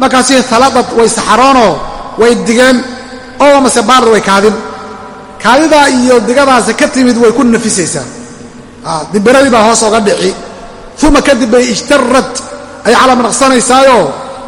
A: Markaasi haladad way saxaroonoo way digeen oo mase baarad way kaadin. Kaadidaa iyo digadaasi ka timid way ku nafisaysaa. Dimbiradii baa hoos oga dhici. Uma kadib bay ijtarad ay calamanaqsanaysaayo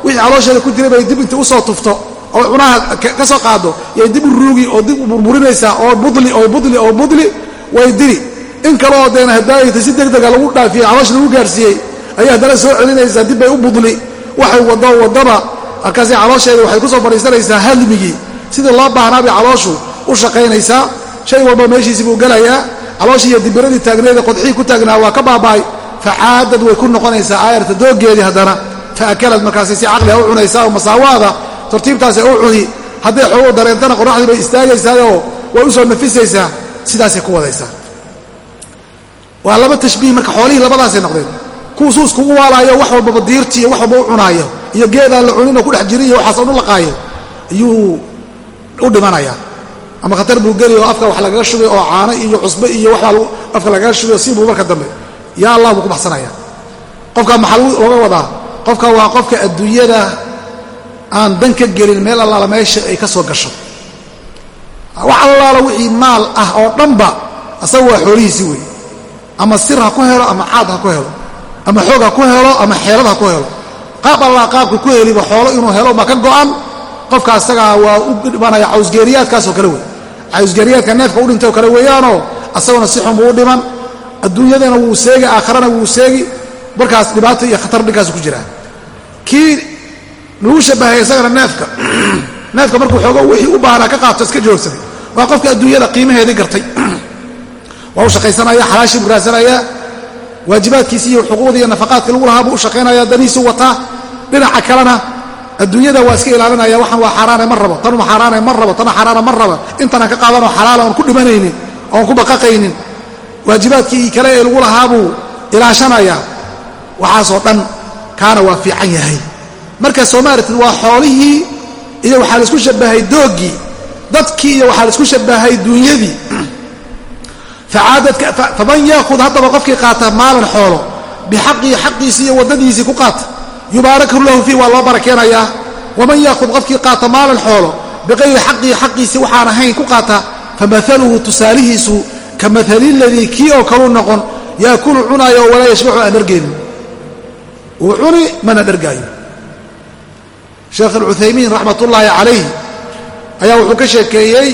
A: wixii caloosheeda ku jiray bay dib inta u soo tufto oo cunaha ka soo qaado. Yay dib u ruugi oo dib u burburinaysaa oo budli oo budli oo budli way diri. In kaleoo deena hadaayata si degdega lagu dhaafiyey caloosha lagu gaarsiiyey ayay haddana soo celinaysaa dib bay u budli. Waxay wado wadaba markaasi caloosheeda waxay ku soo fadhiisanaysaa hadmigii sidii loo baahnaa bay calooshu u shaqaynaysaa. Shay walba meeshiisii buu gelayaa calooshii iyo dibiradii taagneeda qodxii ku taagnaa waa ka baaba'ay. Facaadad way ku noqonaysaa aayarta doogeedii haddana. Faakalad markaasay si caqliha u cunaysaa oo masaawaada tartiibtaasay u cuni. Hadday xoogu dareentana qoraxdii bay istaagaysaayoo way u soo nafisaysaa. Sidaasay ku wadaysaa. Waa laba tashbiih marka xoolihii labadaasay noqdeen. Kuwa suuskugu waalaayo wax walbaba diirti wax walba u cunaayo. Iyo geedaan la cuninoo ku dhex jiri iyo waxaas oo dhulaqaayo ayuu u dhimanayaa ama khatar buu geli oo afka wax lagaga shubay oo caano iyo cusbe iyo waxbaa afka lagaga shubay si buu marka dambe. Yaa allah buu ku baxsanaya. Qofka maxaa looga wadaa? Qofka waa qofka adduunyada aan dan ka gelin meel allaala meesha ay ka soo gasho. Wax allaala wixii maal ah oo dhanba asaga waa xoolihiisii wey ama sir ha ku helo ama caad ha ku helo. Ama xoog ha ku helo ama xeelad ha ku helo. Qaab allaa qaabku ku heliba xoolo inuu helo ma ka go'an qofka asagaa waa u dhimanaya cawsgeeriyaadkaasoo kale wey cawsgeeriyaadka neefka u dhintay oo kale weeyaanoo asaguna si xun buu u dhiman. Adduunyadana wuu seegi aakharana wuu seegi. Markaas dhibaato iyo khatar dhinkaasu ku jiraa kii lagu shabahay isagana neefka neefka markuu xoogo wixii u baahnaa ka qaato iska joogsaday. Waa qofka adduunyada qiimaheedii gartay. Waa u shaqaysanaya xalaashii buu raadsanaya waajibaadkiisi iyo xuquuqdii iyo nafaqaadkii lagu lahaa buu u shaqaynaya danihiisu wataa. Dhinaca kalena adduunyada waa iska ilaalinaya waxaan waa xaaraane ma rabo tanuma xaaraane ma rabo tana xaaraana ma raba intanaan ka qaadanoo xalaala oon ku dhimanaynin oon ku baqaqaynin. Waajibaadkii kale ee lagu lahaa buu ilaashanaya waxaasoo dhan kaana waa fiican yahay. Marka soomaaritid waa xoolihii iyo waxaa la isku shabahay dooggii dadkii iyo waxaa la isku shabahay duunyadii. Faman yaakhud haddaba qofkii qaata maalan xoolo bixaqihi xaqiisii iyo waddadiisii ku qaata yubaaraku lahu fiih waa loo barakeenayaa. Waman yaakhud qofkii qaata maalan xoolo biqayri xaqihi xaqiisii waxaan ahayn ku qaata famahaluhu tusaalihiisu ka mahali ladii kii oo kaluu noqon yaakulu cunaayo oo walaa yashbacu aan dhargeynin uu cuni mana dhargaayo sheekh alcuthaymiin raxmat ullaahi calayh ayaa wuxuu ka sheekeeyey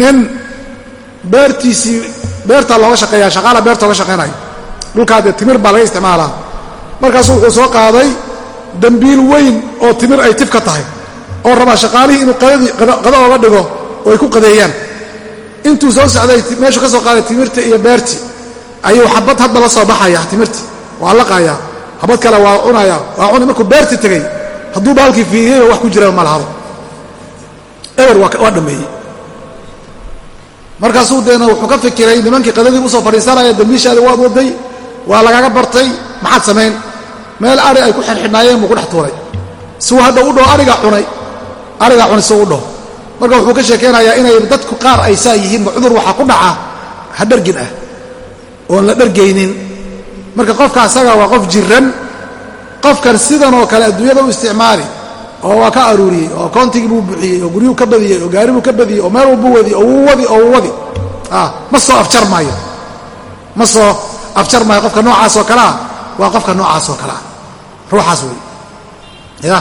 A: nin beertiisii beertaa looga shaqeeya shaqaala beerta oga shaqaynayo dhulkaa dee timir baa laga isticmaalaa markaasu wuxuu soo qaaday dambiil weyn oo timir ay tif ka tahay oo rabaa shaqaalihii inuu qado ooga dhigo oo ay ku qadeeyaan. Intuu soo socday meeshuu ka soo qaaday timirta iyo beerti ayuu xabad hadba la soo baxaya timirti. Waa laqayaa xabad kale waa cunaya waa cuni. Markuu beerti tegey hadduu baalkii fiiriyayba wax ku jira ma lahado eber waa dhammeeyey markaasuu deena wuxuu ka fikiray nimankii qadadii u soo fadhiisanaya dambiishaadi waad waday waa lagaga bartay maxaad samayn meel ari ay ku xidhxidhnaayeen buu ku dhex tuuray. Siuu hadda u dhaho arigaa cunay. Arigaa cunay siuu u dhaho marka wuxuu ka sheekaynayaa inay dadku qaar ay saa yihiinba cudur waxaa ku dhaca ha dhargin ah oon la dhargaynin. Marka qofka asaga waa qof jiran qofkan sidan oo kale adduunyada u isticmaali oo waa ka aruuriyey oo koontigii buu buxiyey oo guryuu ka badiyey oo gaari buu ka badiyey oo meel walbuu wadi oo wuu wadi oo wuu wadi. Ma soo afjar maayo. Ma soo afjar maayo qofka noocaas oo kalea? Waa qofka noocaas oo kalea ruuxaas wey ya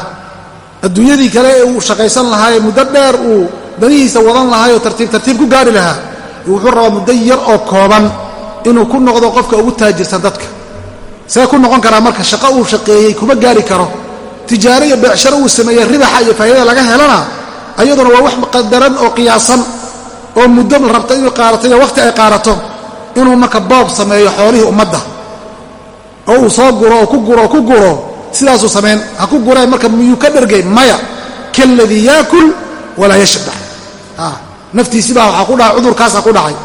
A: adduunyadii kale ee uu shaqaysan lahaayee muddo dheer uu danihiisa wadan lahaayoo tartiib tartiib ku gaari lahaa wuxuu rabaa muddo yar oo kooban inuu ku noqdo qofka ugu taajirsan dadka. See ku noqon karaa marka shaqo uu shaqeeyey kuma gaari karo. Tijaaro iyo beecsharo uu sameeyey ribaxa iyo faa'iidada laga helana ayaduna waa wax qadaran oo qiyaasan oo muddo rabta inuu qaarato iyo wakhti ay qaarato inuu marka boob sameeyo xoolihii ummadda. Oo uu soo guro oo ku guro oo ku guro sidaasuu samayn ha ku gureen marka miyuu ka dhergay maya. Kaladii yaakul walaa yashbac naftiisibaa waxaa ku dhacay cudurkaasa ku dhacay.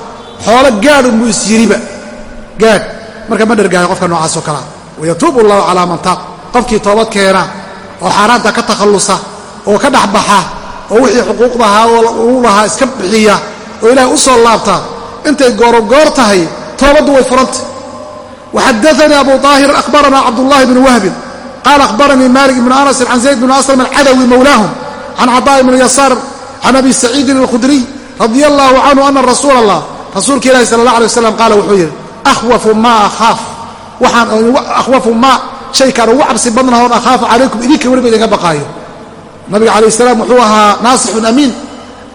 A: Xoolo gaadh unbuu is yiriba gaadh. Marka ma dhergaayo qofka noocaas oo kalea wayatuubu allahu calaa man taaq qofkii toobad keena oo xaaraanta ka takhallusa oo ka dhexbaxa oo wixii xuquuqdahaa uu lahaa iska bixiya oo ilaahay u soo laabta intay goorogoor tahay toobaddu way furanta waxadaanii abu aahir ahbarana cabdullahi bnu wahbin qaala ahbaranii malik ibnu anasin can zayd bn aslam alcadawi mowlaahum can caطaa'i bni yasaar can abi saciidin alkhudriy radia allahu canhu ana rasuula allah rasuulka ilahi sala allah alay waslam qaala wuxuu yidhi ahwafu maa ahaaf waxaan ahwafu maa shaykaan ugu cabsi badnahoon akhaafu calaykum idinka weliba idinka baqaayo nabiga calayh salaam wuxuu ahaa naasixun amiin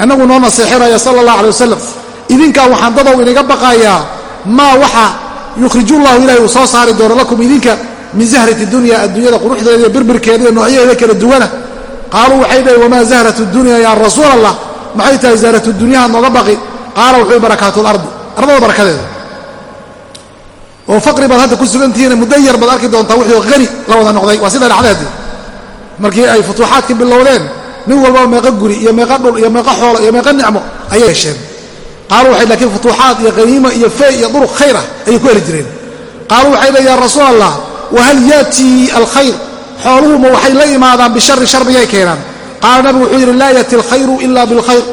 A: inagu noo naseexinaya sala allah alay wasalam idinkaa waxaan dadow inaga baqayaa maa waxa yukhrijullahu ilahi uu soo saari doono lakum idinka min zahrati dunya adduunyada quruxdeeda iyo birbirkeeda iyo noocyaheeda kala duwana. Qaaluu waxay dhaheen wamaa zahratu dunya yaa rasuul allah maxay tahay zahratu dunyaha nooga baqi. Qaala wuxuu barakaatu lardi. Ardada barakadeeda. Oo faqri baad hadda ku sugantihiin muddo yar baad arki doontaa wuxuu hani la wada noqday waa sida dhacdeedi markii ay futuuxaadkii bilowdeen nin walbaba meeqa guri iyo meeqa dhul iyo meeqa xoolo iyo meeqa nicmo ayay yeesheen. Qaaluu waxay laakiin futuuxaad iyo qaniimo iyo fey iyo duruq khayr ah ayay ku heli jireen. Qaaluu waxay dhaheen yaa rasuul allah wahal yaatii alkhayr xooluhuma waxay la imaadaan bishari shar miyay keenaan qaala nabigu wuxuu yidhi laa yati alkhayru ila bilkhayr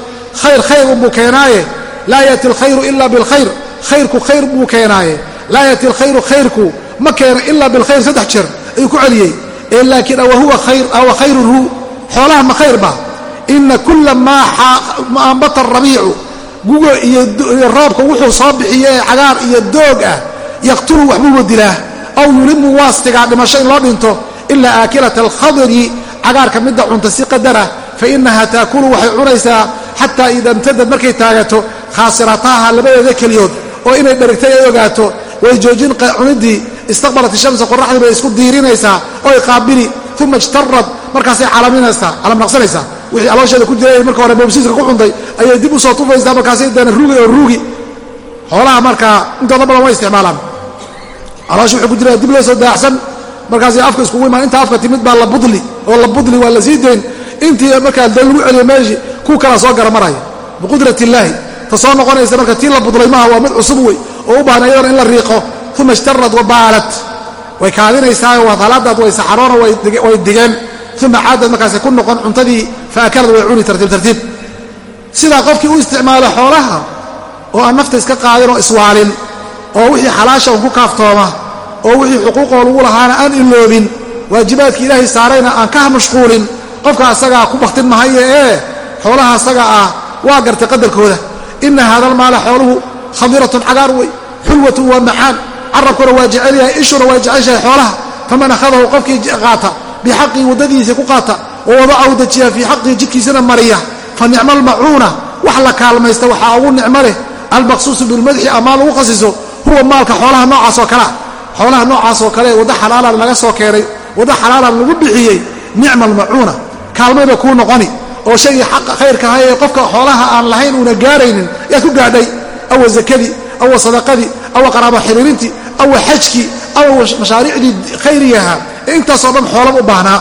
A: khayr khayr unbuu keenaaye laa yati alkhayru ila bilkhayr khayrku khayr buu keenaaye laa yati alkhayru khayrku ma keena ila bilkhayr saddex jeer ayuu ku celiyey ee laakiin awa khayrun hu xoolaha ma khayr ba ina kula maa ambata rabiicu guga iyo roobka wuxuu soo bixiye ee cagaar iyo doog ah yaqtulu waxbuuba dilaa aw yulimu waastigaa dhimasho in loo dhinto ilaa aakilata alkhadri cagaarka midda cunta si qadara fa inaha taakulu waxay cunaysaa xataa ida imtadad markay taagato khaasirataha labadeeda keliyood oo inay dherigtay ay ogaato way joojin cunidii istaqbalat ishamsa qoraxdii bay isku diirinaysaa oy qaabili uma ijtarad markaasay calamnaqsanaysaa wixii aloosheeda ku jiray marka hore boobsiiska ku cuntay ayay dib u soo tufaysaa markaasay dana rugi oo ruugi. Xoolaha markaa intooda badan way isticmaalaan aloosha wuxuu ku jiraa dib loo soo daaxsan markaasay afka iskugu imaan inta afka timid baa la budli oo la budli waa la sii dayn intii markaa da lagu celiyo meeshii ku kala soo garamaraya. Biqudrat illaahi ta soo noqonaysa marka tii la budlay maaha waa mid cusub wey oo u baahan iyadana in la riiqo. Uma ishtarad wabaalat way kaadinaysaayo waa halaadaad way saxaroona way digeen. Uma caadad markaasay ku noqon cuntadii faakalad way cuni tartiib tartiib sidaa qofkii u isticmaalo xoolaha oo aan nafta iska qaadin oo iswaalin oo wixii xalaasha un ku kaaftooma oo wixii xuquuqoo lagu lahaana aan iloobin waajibaadkii ilaahay saarayna aan ka mashquulin qofka asagaa ku baktin mahaye ee xoolaha asaga ah waa gartay qadarkooda ina haada almaala xooluhu khadiratun cagaar wey xulwatun waa macaan carabkuna waa jecel yahay ishuna waa jeceshahay xoolaha. Faman akhadahu qofkii qaata bixaqii waddadiisii ku qaata oo wadacahu dejiya fii xaqii jidkiisana mariya. Fa nicma almacuuna wax la kaalmaysta waxaa ugu nicmo leh almaqsuusu bilmadxi amaa lagu khasiso huwa maalka xoolaha noocaas oo kalea xoolaha noocaas oo kale waddo xalaalan laga soo keenay waddo xalaalan lagu bixiyey nicma almacuuna kaalmayba kuu noqoni oo shaygii xaqa khayrka ahay ee qofka xoolaha aan lahayn uuna gaaraynin yaad ku gaadhay awa zakadii awa sadaqadii awa qaraabo xiriirintii awa xajkii awa mashaariicdii khayrigaha ee intaasoo dhan xoolaba u baahnaa.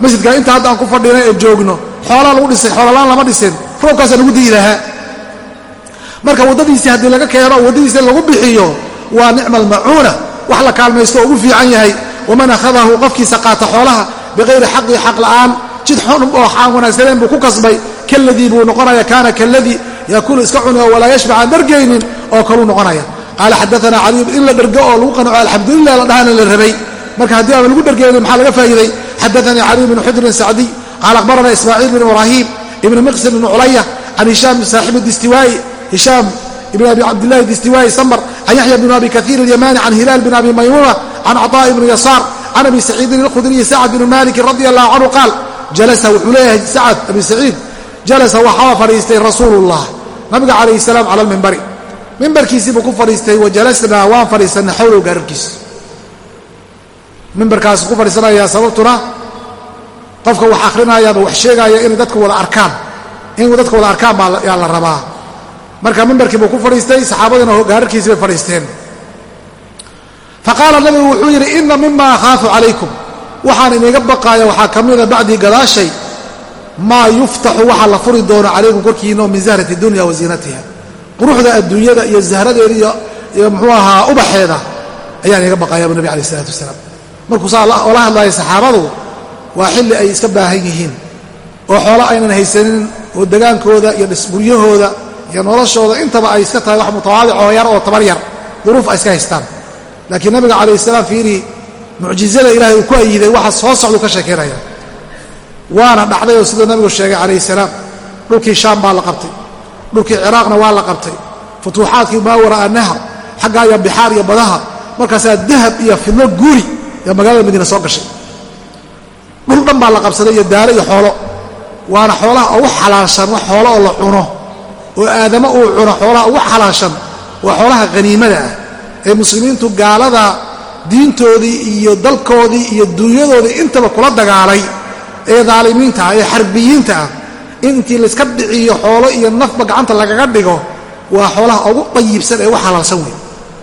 A: Masjidka inta hadda aan ku fadhina ee joogno xoolaa lagu dhisay xoololaan lama dhisin roobkaasaa lagu di'i lahaa marka waddadiisii haddii laga keeno oo waddadiisi lagu bixiyo waa nicma almacuuna wax la kaalmaysto oo ugu fiican yahay. Waman akhadahu qofkiisa qaata xoolaha biqayri xaqii xaq la'aan. Jid xun oo xaan wanaagsaneen buu ku kasbay. Kaladii buu noqonaya kaana kaladii yakulu iska cuni oo walaa yashbac aan dhargaynin oo kaluu noqonaya. Qaala xadaana caliy in la dhergo oo lagu qanaco alxamdulilah la dhahana la rabay. Marka haddii aan lagu dhergaynin maxaa laga faa'iiday? Xadaanii caliy bn xujrin sacdiy qaala akhbarana ismaaciil bn ibraahim ibn miqsim bn culaya can hishaam saaxibi distiwaayi hishaam ibn abi cabdillahi distiwaayi samr can yaxya bn abi kaiir ilyamani can hilaal bn abi maymuna can caطaa'i bni yasaar can abi saciidin alkhudriyi sacad bni maliki radi allahu canhu qaal jalasa wuxuu leeyahay sacad abi saciid jalasa waxaa fadhiistay rasuulullah nabiga calayhi salaam cala almimbari mimbarkiisiibuu ku fadhiistay wa jalasnaa waan fadhiisanay xowlow gaararkiis. Mimbarkaas ku fadhiisanayaa sababtuna qofka wax akhrinayaaba wax sheegaaya inay dadka wada arkaan. In dadka wada arkaan baayaa la rabaa marka mimbarkii buu ku fadhiistay saxaabadiina gaararkiisii bay fadhiisteen. Faqaala nabigu wuxuu yidhi ina mima akhaafu calaykum. Waxaan iniga baqaaya waxaa ka mida bacdii gadaashay maa yuftaxu waxaa la furi doono calaykum korkiina oo min zahrati dunya wa ziinatiha quruxda adduunyada iyo zahradeeda iyo muxuu ahaa ubaxeeda ayaan iga baqayabu nabi alayh isalaatu wasalaam. Markuu saa oola hadlaaya saxaabadu waa xilli ay iska baahan yihiin oo xoolo aynan haysanin oo degaankooda iyo dhisburyahooda iyo noloshooda intaba ay iska tahay wax mutawaadic oo yar oo tabar yar duruuf ay iska haystaan. Laakiin nabiga calayh salaam fiiri mucjizada ilaahay uu ku ayiday waxa soo socduu ka sheekaynaya waana dhacday oo siduu nabigu sheegay calayhi salaam dhulkii shaam baa la qabtay dhulkii ciraaqna waa la qabtay futuuxaadkii maa wara'a nahar xaggaa iyo bixaar iyo badaha markaasaa dahab iyo fidlo guuri yaa magaalada madiina soo gashay. Dhul dhan baa la qabsaday iyo daalo iyo xoolo waana xoolaha ugu xalaashan wax xoolo oo la cuno oo aadamo uu cuno xoolaha ugu xalaashan waa xoolaha haniimada ah ee muslimiintu gaalada diintoodii iyo dalkoodii iyo dunyadoodii intaba kula dagaalay ee daalimiinta ah ee xarbiyiinta ah. Intii layska dhiciyo xoolo iyo nafba gacanta lagaga dhigo waa xoolaha ugu qayibsan ee ugu xalaalsan wey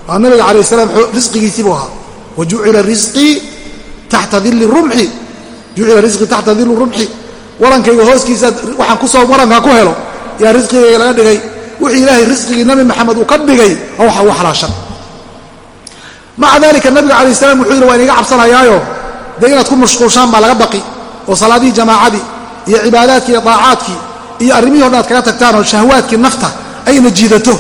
A: waa nabiga calayh salaam risqigiisii buu ahaa. Wa jucila risqii taxta dilli rumxi. Jucila risqii taxta dilli rumxi. Warankayga hooskiisa waxaan ku soo warankaa ku helo yaa risqigayga laga dhigay. Wixii ilaahay risqigii nabi maxamed uu ka dhigay waa waxa ugu xalaashan maca dalika nabiga calayh salaam wuxuu yidhi waa iniga cabsanayaayo? Dee inaad ku mashquulshaan baa laga baqi. Oo salaadihii jamaacadii iyo cibaadaadkii iyo daacaadkii iyo arrimihii o dhan ad kaga tagtaan oo shahwaadkii nafta ayna jiidato.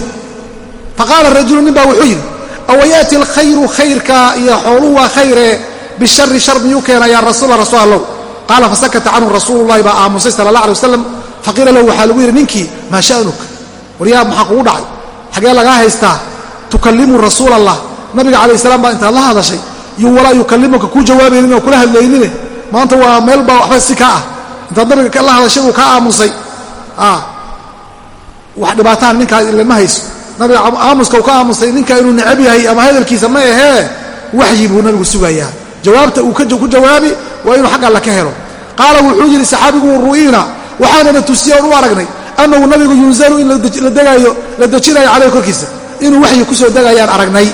A: Faqaala rajulu nin baa wuxuu yidhi awayaati alkhayru khayrka iyo xooluhu waa khayre bishari shar miyuu keena yaa rasuula rasuul allow qaala fasakata canhu rasuululahi baa aamusay sala allah alay wasalam faqiila lahu waxaa lagu yidhi ninkii maa sha'nuk waryaa maxaa kugu dhacay? Xagee lagaa haystaa? Tukallimu rasuul allah nabiga calayh salaam baa intaad la hadashay yu walaa yukallimuka kuu jawaabaynin oo kula hadlaynine? Maanta waa meel baa waxba si kaa ah. Intaad nabiga la hadashay buu kaa aamusay. Wax dhibaataan ninkaa ilama hayso. Nabiga aamuska uu ka aamusay ninka inuu necab yahay ama hadalkiisa ma ahee? Waxyi buu nabigu sugayaa. Jawaabta uu ku jawaabi waa inuu xag alla ka helo. Qaala wuxuu yidhi saxaabigu ru'iina waxaanana tusiye oon u aragnay annahu nabigu yunzalu in la degaayo la dejinayo caleyh korkiisa inuu waxyi ku soo degayaan aragnay.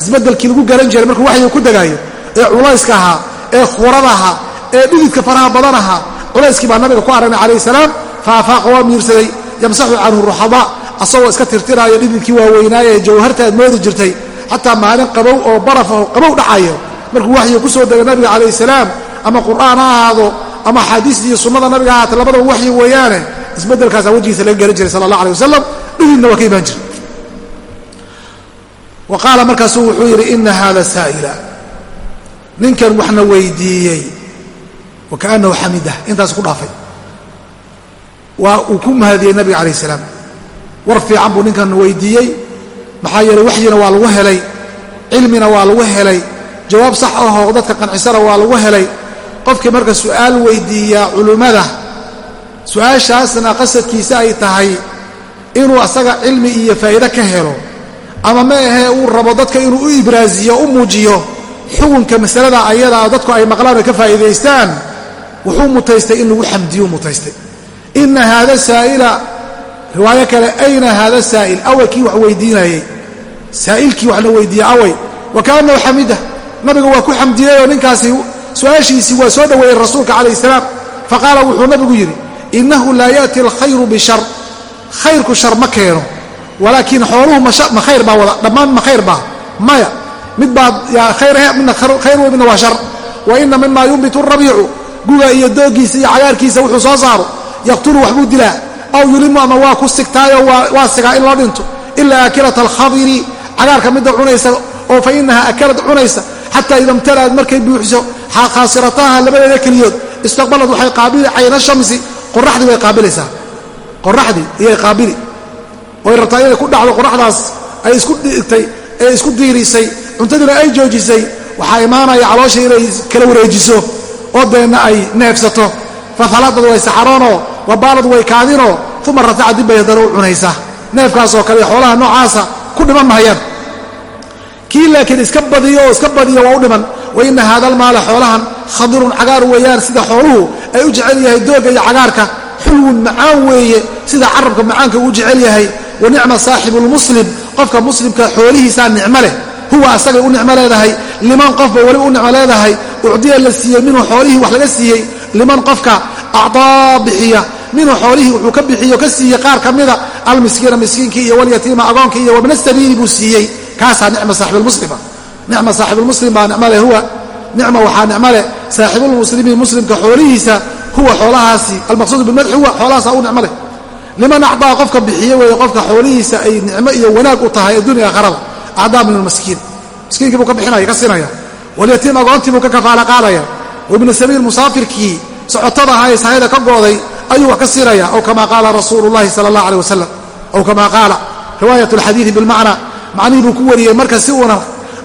A: Isbeddelkii lagu garan jiray markuu waxyi ku degaayo ee culayska ahaa ee khurada ahaa ee dhididka faraha badan ahaa culayskii baa nabiga ku aragnay calayh salaam fa afaaqa waa miirsaday yamsaxu canhu ruxadaa asagoo iska tirtiraayo dhididkii waaweynaaye ee jawharta moodi jirtay xataa maalin qabow oo barafaho qabow dhacayo markuu waxyi ku soo dega nabiga calayh salaam ama qur'aan ha ahaado ama axaadiistii iyo sunnada nabiga ahaata labadaba waxyi weeyaane isbeddelkaasaa wejigiisa laga garan jiray sala allah alay wasalam dhididna waa ka imaan jira wa qaala markaasuu wuxuu yidhi ina hada saa'ila. Ninkan waxna weydiiyey wa kaannahu xamidah intaas ku dhaafay. Waa uu ku mahadiyey nabiga calayh salaam. War fiican buu ninkan weydiiyey. Maxaa yeeley waxyina waa lagu helay cilmina waa lagu helay jawaab sax ahoo dadka qancisana waa lagu helay qofkii marka su'aal weydiiyaa culummada su'aashaasna qasadkiisa ay tahay inuu asaga cilmi iyo faa'iide ka helo ama ma ahee uu rabo dadka inuu u ibraaziyo u muujiyo xukunka masalada ayadaa dadku ay maqlaan oy ka faa'iidaystaan wuxuu mutaystay in lagu xamdiyu mutaystay. Ina haada saa'ila riwaayo kale ayna haada saa'il? Away kii wax weydiinayey. Saa'ilkii waxna weydiiyey away. Wa kaannahu xamida. Nabiga waa ku xamdiyeyoo ninkaasi su'aashiisii waa soo dhoweeyey rasuulka calayh salaam. Faqaala wuxuu nabigu yidhi innahu laa ya'ti alkhayru bishar. Khayrku shar ma keeno walaakiin xooluhu ma khayr baa wada dhammaan ma khayr baa. Maya mid baa khayr midna khayr wey midna waa shar. Wa ina mima yunbitu rabiicu guga iyo doogiisa iyo cagaarkiisa wuxuu soo saaro yaqtulu waxbuu dilaa aw yulimu ama waa ku sigtaayoo waa sigaa in loo dhinto ilaa akilat alkhabiri cagaarka midda cunaysa oo fa inaha akalad cunaysa xataa ida imtala'ad markay buuxiso khaasirataha labadeeda keliyood istaqbalad waxay qaabili cayna shamsi qoraxdii way qaabilaysaa qoraxdii iyay qaabili. Oy rabtaa inay ku dhacdo qoraxdaas ay isku dhigtay ee isku diirisay cuntadiina ay joojisay waxaa imaanaya caloosha inay kala wareejiso oo deenna ay neefsato. Fafaladad way saxaroonoo wabaalad way kaadinoo uma rataca dib bay haddana u cunaysaa. Neefkaas oo kale xoolaha noocaasa ku dhiman mahayaan kii laakiin iska badiyo oo iska badiyo waa u dhiman wa ina haada almaala xoolahan khadirun cagaar weeyaan sida xooluhu ay u jecel yahay doogga iyo cagaarka xulwun macaan weeye sida carabka macaanka uu jecel yahay wa nicma saaxibu lmuslim qofka muslimka xoolihiisaa nicmo leh huwa asagay u nicmo leedahay liman qofbay weliba u nicmo leedahay ucdiya la siiyey minhu xoolihii wax laga siiyey liman qofka acdaa bixiya minhu xoolihii wuxuu ka bixiyo ka siiyey qaar ka mida almiskiina miskiinkii iyo walyatiima agoonkii iyo wabna sabiili buu siiyey kaasaa nicma saaxibilmuslima nicma saaxibilmuslim baa nicmale huwa nicma waxaa nicmale saaxibulmuslimiin muslimka xoolihiisa huwa xoolahaasi almaqsuud bilmadxi huwa xoolahaasa u nicmo leh liman acdaa qofka bixiye weeye qofka xoolihiisa ay nicmo iyo wanaag u tahay adduuniya akharada acdaa min almaskiin miskiinkii buu ka bixinaya ka siinaya walyatiim agoontii buu ka kafaala qaadaya wabna sabiil musaafirkii socotada ahaa ee sahayda ka gooday ayuu wax ka siinaya aw kama qaala rasuulu llahi sala allah aleh wasalam aw kama qaala riwaayat alxadiidi bilmacna macnihii buu ku wariyey marka si uuna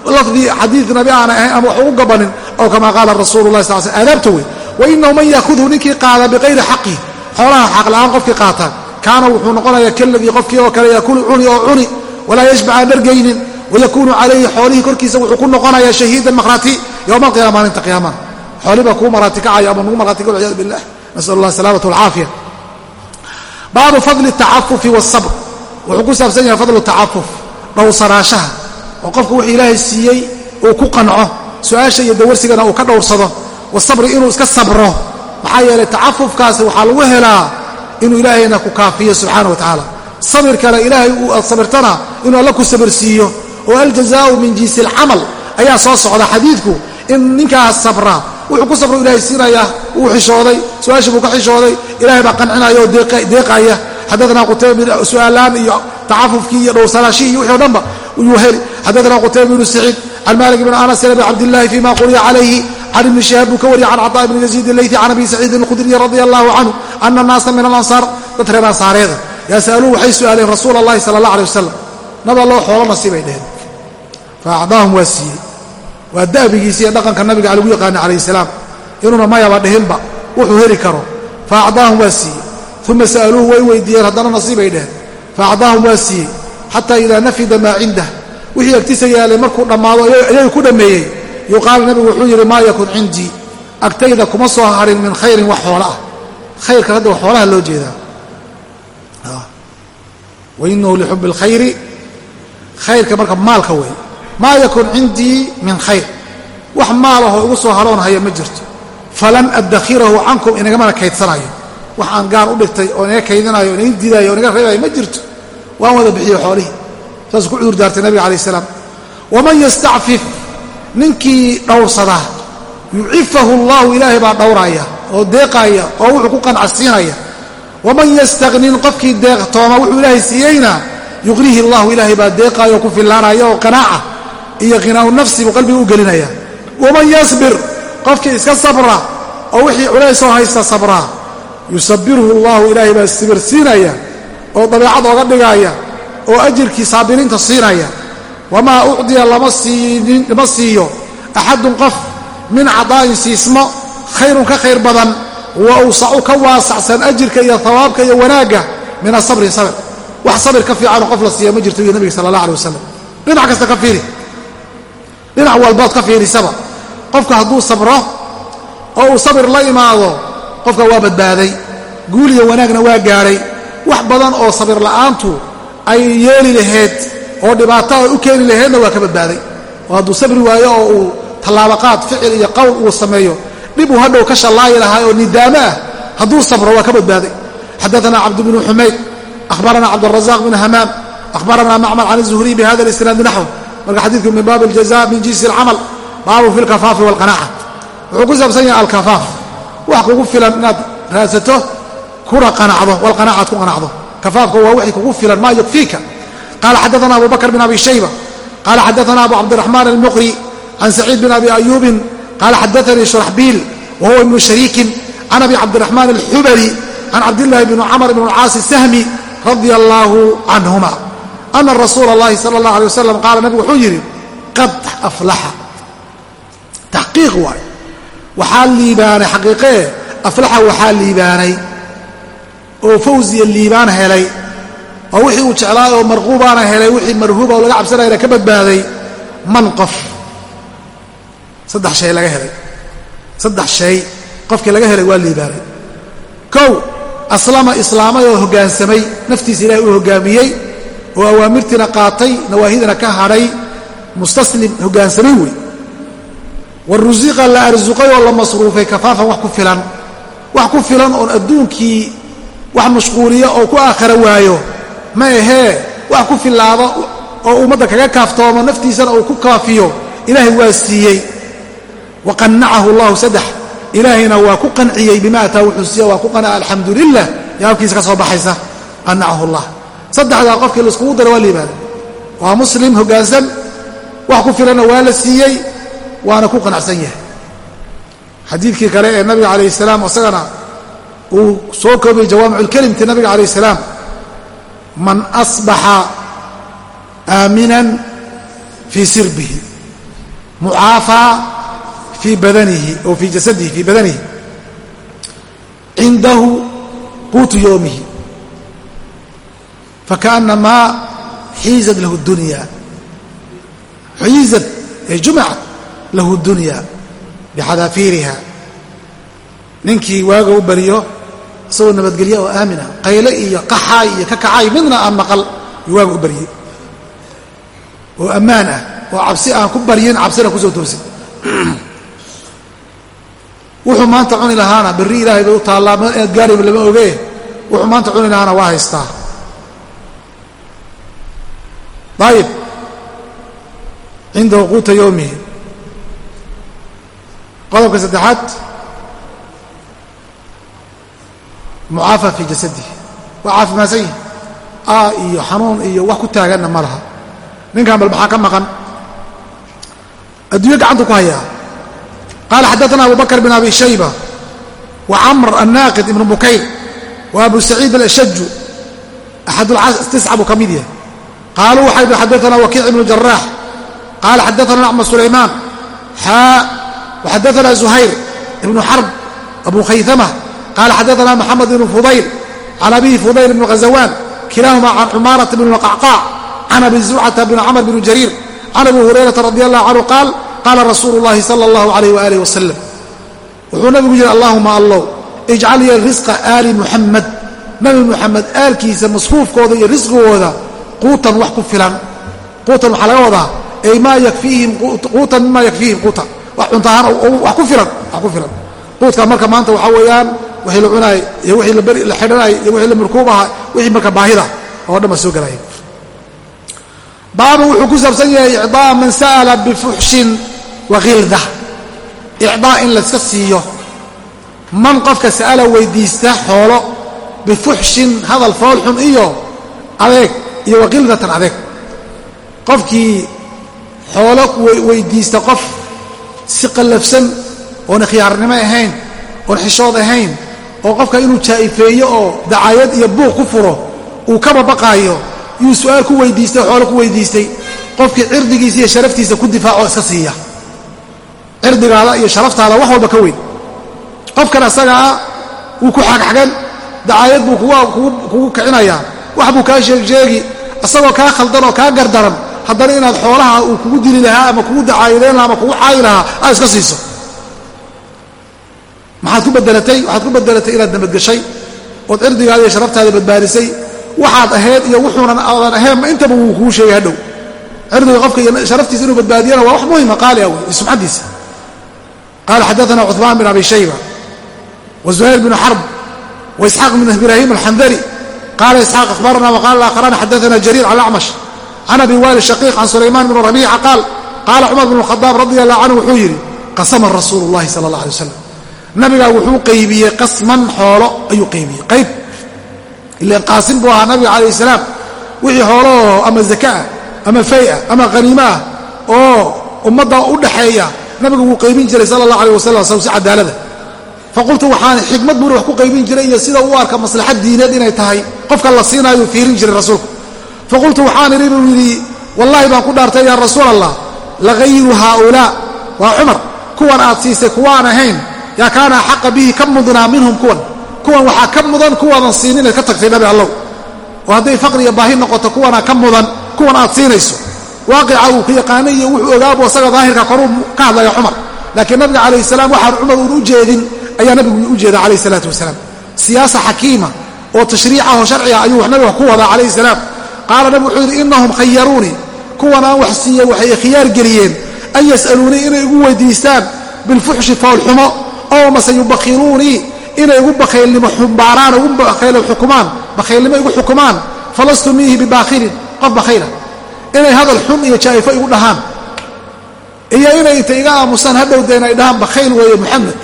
A: lafdii xadiid nabi aana ahayn ama wax ugu gabanin aw kama qaala rasuulu lahi sl aadaabta wey wainahu man yaakudhu ninkii qaada biqayri xaqih xoolaha xaq la'aan qofkii qaata kaana wuxuu noqonayaa kaladii qofkii oo kale yakulu cuni oo cuni walaa yashbac aan wayakuunu calayhi xoolihii korkiisa wuxuu ku noqonayaa shahiidan maqhraati yowma alqiyama maalinta qiyaamana xooli baa kuu marhaati kacaya ama nugu marhaati kac walciyadu billah nasal allah asalaamat walcaafiya baabu fadli tacafufi wasabr wuxuu ku saabsan yahay fadlu tacafuf dhowrsanaashaha oo qofku wuxuu ilaahay siiyey uu ku qanco su'aasha iyo dawarsigana uu ka dhowrsado. Wasabri inuu iska sabro. Maxaa yeelay tacafufkaasi waxaa lagu helaa inuu ilaahayna ku kaafiyo subxaana wa tacaala. Sabirkana ilaahay uu aad sabirtana inuu alla ku sabirsiiyo oo aljazaau min jinsi alcamal ayaa soo socda xadiidku. In ninkaas sabra wuxuu ku sabro ilahay siinayaa wuu xishooday su'aashii buu ka xishooday ilahay baa qancinaya oo deeqaya xadaana qutayba su'aalaan iyo tacafufkii iyo dhowrsanaashihii wixii o dhanba yuu heli xadaana qutayba ibnu saciid can malik anas abi cabdillahi fima quriya calayhi can ibni shihaab buu ka wariyey can caطaa ibni yaziid ilaythi can abi saciidin alqudriyi radia allahu canhu ana naasa min alansaar dad reer ansaareeda yas'aluuhu waxay su'aaleen rasuula allahi sala allah aleh wasalam nab alloo xoolo nasiibay dheheen fa waa siiyey waa da'bigiisa iyo dhaqanka nabiga lagu yaqaana calayh salaam inuuna mayaba dhihinba wuxuu heli karo fa waa siiyey uma sa'aluuhu way weydiiyeen haddana nasiibay dheheen faacdaahum waa siiyey. Xataa idaa nafida maa cindah. Wixii agtiisa yaalay markuu dhammaado ayagu ku dhammeeyey. Yuqaal nabigu wuxuu yidhi maa yakun cindii? Agtayda kuma soo harin min khayrin wax xoolo ah. Khayrka hadda wax xoolaha loo jeedaa. Wainahu lixubi اlkhayri khayrka marka maalka wey. Maa yakun cindii min khayr. Wax maalahoo igu soo haloon haya ma jirto. Falan addakhirahu cankum inagamana kaydsanayo wax aan gaan u dhigtay oo inaga kaydinayo inaga didaayo o inaga reebayo ma jirto. Waan wada bixiyo xoolihii. Saasuu ku cudur daartay nabiga alayh salaam. Waman yastacfif ninkii dhowrsada yucifahu allahu ilaahay baa dhowraya oo deeqaya oo wuxuu ku qancasiinaya waman yastaqnin qofkii deeqtooma wuxuu ilaahay siiyeyna yuqnihi allahu ilaahay baa deeqaaya oo ku fillaanaya oo qanaaca iyo khinaau nafsi buu qalbiga u gelinaya. Waman yasbir qofkii iska sabra oo wixii culaysoo haysta sabraa yusabirhu allahu ilaahay baa sibirsiinaya oo dabeecad ooga dhigaya oo ajirkii saabiriinta siinaya. Wamaa ucdiya lama siiyo. Axadun qof min cadaa'in siismo khayrun ka khayr badan wa awsacu ka waasacsan ajirka iyo hawaabka iyo wanaagga min asabri sabir. Wax sabir ka fiicanoo qof la siiya ma jirto iyo nabiga sala allah alay wasalam dhinac kasta ka fiiri. Dhinac walbood ka fiirisaba. Qofka hadduu sabro oo uu sabir la imaado qofka waa badbaaday guul iyo wanaagna waa gaadhay. Wax badan oo sabir la'aantu ay yeeli lahayd oo dhibaato ay u keeni lahaydna waa ka badbaaday. Oo hadduu sabri waayo oo uu tallaabaqaad ficil iyo qowl uu sameeyo dhib uu hadhow ka shallaayi lahaa oo nidaamo ah hadduu sabro waa ka badbaaday. Xadaana cabd bnu xumayd ahbarana cabdrazaq bn hamaam ahbarana macmar can zuhriy bihada isnaadi naxw marka xadiidku min baab aljaza min jinsi alcamal baabu fi lkafaafi walqanaaca wuxuu ku saabsan yahay alkafaaf wax kugu filan inaad raadsato kuna qanacdo walqanaacaad ku qanacdo. Kafaafka waa wixii kugu filan maa yakfiika qala xadaana abu bakr bn abi shayba. Qala xadaana abu cabdiraxmaan almuqri can saciid bin abi ayuubin qala xadaanii shuraxbiil wa huwa ibnu shariikin can abi cabdiraxmaan alxubali can cabdillahi bni camr bn alcaasi sahmi radia allaahu canhuma ana rasuula اllahi sala اllah alay wasalam qaala nabigu wuxuu yidhi qad aflaxa. Taxqiiq waay waxaa liibaanay xaqiiqee aflaxa waxaa liibaanay oo fawsiya liibaan helay oo wixii uu jeclaay oo marquubaana helay wixii marhuuba oo laga cabsanayana ka badbaaday man qof. Saddex shay laga helay. Saddex shay qofkii laga helay waa liibaanay. Kow aslama islaamay oo hoggaansamay naftiisa ilahay uu hoggaamiyey oo awaamirtiina qaatay nawaahidina ka hadhay mustaslim hoggaansamay wey wa la arsuqay oo la masruufay kafaafan wax ku filan. Wax ku filan oon adduunkii wax mashquuliya oo ku aakhara waayo. Ma ahee wax ku filaaba oo ummadda kaga kaaftoomo naftiisana uu ku kaafiyo. Ilaahay waa siiyey. Wa qannacahu allahu saddex. Ilaahayna waa ku qanciyey bima ataa wuxuu siiya waa ku qanca alxamdu lilah yaabkiisa ka soo baxaysa. Qannacahu allah. Saddexdaa qofkii laiskugu dara waa liibaada waa muslim hoggaansan. Wax ku filanna waa la siiyey waana ku qanacsan yahay. Xadiidkii kale ee nabiga calayh salaam isagana uu soo koobay jawaamiculkelimti nabiga calayh salaam. Man asbaxa aaminan fii sirbihi mucaafaa fii badanihi oo fii jasadihi fii badanihi cindahu quutu yowmihi fakaأnamaa xiizad lahu dunya. Xiizad ay jumicat lahu dunya bixadaafiiriha. Ninkii waaga u bariyo isagoo nabadgelya oo aamina qayle iyo qaxaay iyo ka kacay midna aan maqal iyo waaga u baryey oo ammaan ah oo cabsi aan ku baryin cabsina ku soo toosin. Wuxuu maanta cuni lahaana berri ilaahay bay u taallaa inaad gaarayba lama ogee wuxuu maanta cuni lahaana waa haystaa. Ayib cindahu quuta yowmihi qodobka saddexaad mucaafa fii jasadihi waa caafimaadsan yihi aa iyo xanuun iyo wax ku taaganna ma laha. Ninkan bal maxaa ka maqan? Adduunyo gacantu ku hayaa. Qaala xadaana abu bakr bin abi shayba wa camr annaaqid ibnu bukayr wa abu saciid alashaju axadtisca buu ka mid yahay. Qaaluu waxay dhi xadaana wakiic ibnu jaraax qaala xadaana acmad sulaymaan xaa waxadaana zuhayr ibnu xarb abu khaytama qaala xadaana maxamed ibnu fudayl can abihi fudayl ibnu ghazawaan kilaahuma can cumaarata bn qacqaac can abi zucata bn camr bn jariir can abi hurayrata radi allahu canhu qaal qaala rasuulu llahi sala allahu alayh waalih wasalam wuxuu nabigu yidhi allahuma allow ijcal ya risqa aali muxamed nabi muxamed aalkiisa masruufkooda iyo risqigooda quutan wax ku filan quutan waxaa laga wadaa ay maa yakfiihim quutan mima yakfiihim quutan wax cuntahaan marka maanta waxaa weeyaan wixii la cunaay iyo iyo wixii la murkuubaha wixii baahida oo dhan soo gelaya baabu wuxuu ku saabsan yahay icdaa man sa'ala bifuxshin wa in layska siiyo. Man qofka sa'ala weydiista xoolo bifuxshin hadal foolxun iyo adeeg adeeg. Qofkii xoolo weydiista qof si qallafsan oon khiyaarnimo ahayn oon xishood ahayn oo qofka inuu jaa'ifeeyo oo dacaayad iyo buuq ku furo uu kaba baqaayo yuu su'aal ku weydiistay xoolo ku weydiistay qofkii cirdigiisa iyo sharaftiisa ku difaaco iska siiya. Cirdigaada iyo sharaftaada wax walba ka weyn. Qofkan asagaa wuu ku xagxagan dacaayad buu kugu kicinayaa wax buu kaa sheegsheegi isagoo kaa khaldan oo kaa gardaran haddana inaad xoolaha uu kugu dili lahaa ama kugu dacaayadayn lahaa ama kugu caayi lahaa aad iska siiso. Maxaad ku bedelatay waxaad ku bedelatay inaad nabadgeshay ood cirdigaada iyo sharaftaada badbaadisay waxaad ahayd iyo wuxuunan aadan ahaynma intaba wuu kuu sheegay hadhow. Cirdiga qofka iyo sharaftiisa inuu badbaadiyana waa wax muhima qaali ah iyo sumxaddiisa qaala xadaana cuثmaan bin abi shayba wa zuhayr bnu xarb wa isxaaq bn ibraahim alxandari. Qaala isxaaq akhbarana waqala aakharani xadaana jariir acmash can abi waali shaqiiq can sulaymaan bn rabiica qaal qaala cumar bn khadaab radi allah canhu wuxuu yidhi qasama rasuulu اllahi sala اllah alay wasalam nabigaa wuxuu qaybiyey qasman xoolo ayuu qaybiyey qayb ilan qaasim buu ahaa nabiga calayh salaam wixii xoolahoo ama zakaah ama fay'a ama haniimaah oo ummadda u dhaxeeya nabigu wuu qaybin jiray sala allah aleh wasalam saw si cadaalada faqultu waxaan xikmad buuri wax ku qaybin jiray iyo sida uu arka maslaxad diineed inay tahay qofka la siinaayuu fiirin jiray faqultu waxaan idhi buu yidhi wallaahi baan ku dhaartay yaa rasuul allah lagayru haaulaa waa cumar kuwan aad siisay kuwaan ahayn yaa kaana axaqa bihi ka mudnaa minhum kuwan kuwan waxaa ka mudan kuwaadan siinin inaad ka tagtay nabi allow oo hadday faqri iyo baahi noqoto kuwanaa ka mudan kuwan aad siinayso waaqica uu ka yaqaanay iyo wuxuu ogaabu asaga daahirka koruu ka hadlaya cumar laakiin nabiga calayh salaam waxaan cumar uun u jeedin ayaa nabigu u jeeda calayh salaatu wasalaam siyaasa xakiima oo tashriica oo sharciga ayuu nabiga ku wadaa calayhi salaam qaala nabigu wuxuu yidhi innahum khayaruunii kuwan aan wax siiye waxay khiyaar geliyeen. An yas'aluunii inay igu weydiistaan bilfuxshi foolxumo oo mase yubakiluunii inay igu bakhaylnimo xumbaaraan igu bakhayl xukumaan bakhaylnimo igu xukumaan? Falastu miihi bibaakhirin qof bakhayla inay hadal xun iyo jaa'ifo igu dhahaan. Iyo inay inta iga aamusaan hadhowdeen ay dhahaan bakhayl weeye muxamed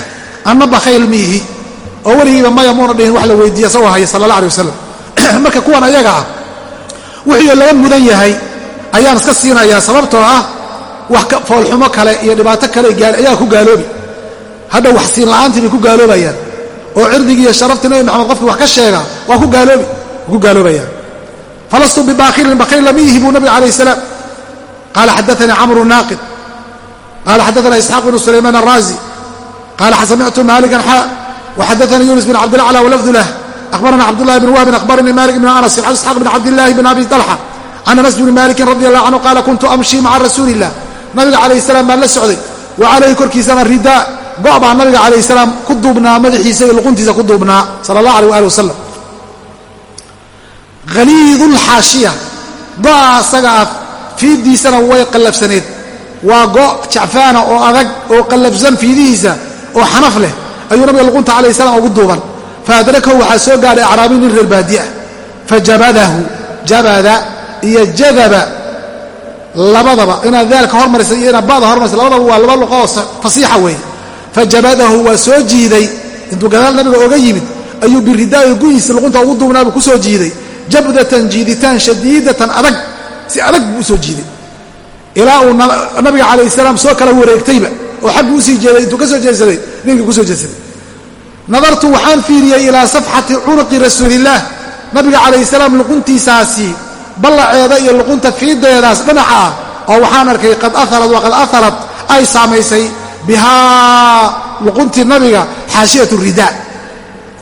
A: anna bakhayl miihi. Oo weligiiba maya muuna dhihin wax la weydiiya isagoo haya sala allah alay wasalam marka kuwan ayaga ah wixii laga mudan yahay ayaan iska siinayaa sababtoo ah wax foolxumo kale iyo dhibaato kale ayaa ku gaaloobi. Hadha wax siin la'aantii bay ku gaaloobayaan. Oo cirdigii iyo sharaftii nabi maxamed qofkii wax ka sheega waa ku gaaloobayaan. Falastu bibaakirin bakayl lamiihi buu nabiga alayh salaam. Qaala xadaanii camru naaqid. Qaala xadaana isxaaq bnu sulaymaan araazi qaala samictu maalikan xa waxadaanii yunis bin cabdilacla walafdu lah akhbarana cabdullahi bn wahbin akhbaranii malik bn anas an isxaaq bn cabdillahi bn abi talxa can anas bni malikin radi allah canhu qaala kuntu amshi maca rasuuli illah nabiga calayh salaam baan la socday wa calayhi korkiisana ridaa go' baa nabiga calayh salaam ku duubnaa madaxiisa iyo luquntiisa ku duubnaa sala allah aleh waali wasalam haliidulxaashiya go'a asaga ah fiidiisana way qallafsaneed waa go' jacfaana oo adag oo qallafsan fiidihiisa oo xanaf leh ayuu nabiga luqunta calayh duuban faadrakahu waxaa soo gaadhay acraabiy nin reer baadiah fajabadahu jabada iyo jadaba labadaba inaad daalka hormarisa iyo inaad ba'da hormarisa labadaba waa laba luqo oo fasiixa weeye fajabadahu waa soo jiiday intuu gadaal nabiga oga yimid ayuu biridaa'i guyiisa luqunta ugu duubnaabuu ku soo jiiday jabdatan jiiditaan shadiidatan adag si adag buu u soo jiiday ilaa uu nabiga calayh salaam soo kala wareegtayba oo xaggu u sii jeeday intuu ka soo jeedsaday ninkii ku soo jeedsaday nadartu waxaan fiiriyey ilaa safxati cunuqi rasuulillaah nabiga calayh salaam luquntiisaasi ballaceeda iyo luqunta fiideedaas dhinaca ah oo waxaan arkay qad aarad waqad aharat ay saamaysay bihaa luquntii nabiga xaashiyat ridaa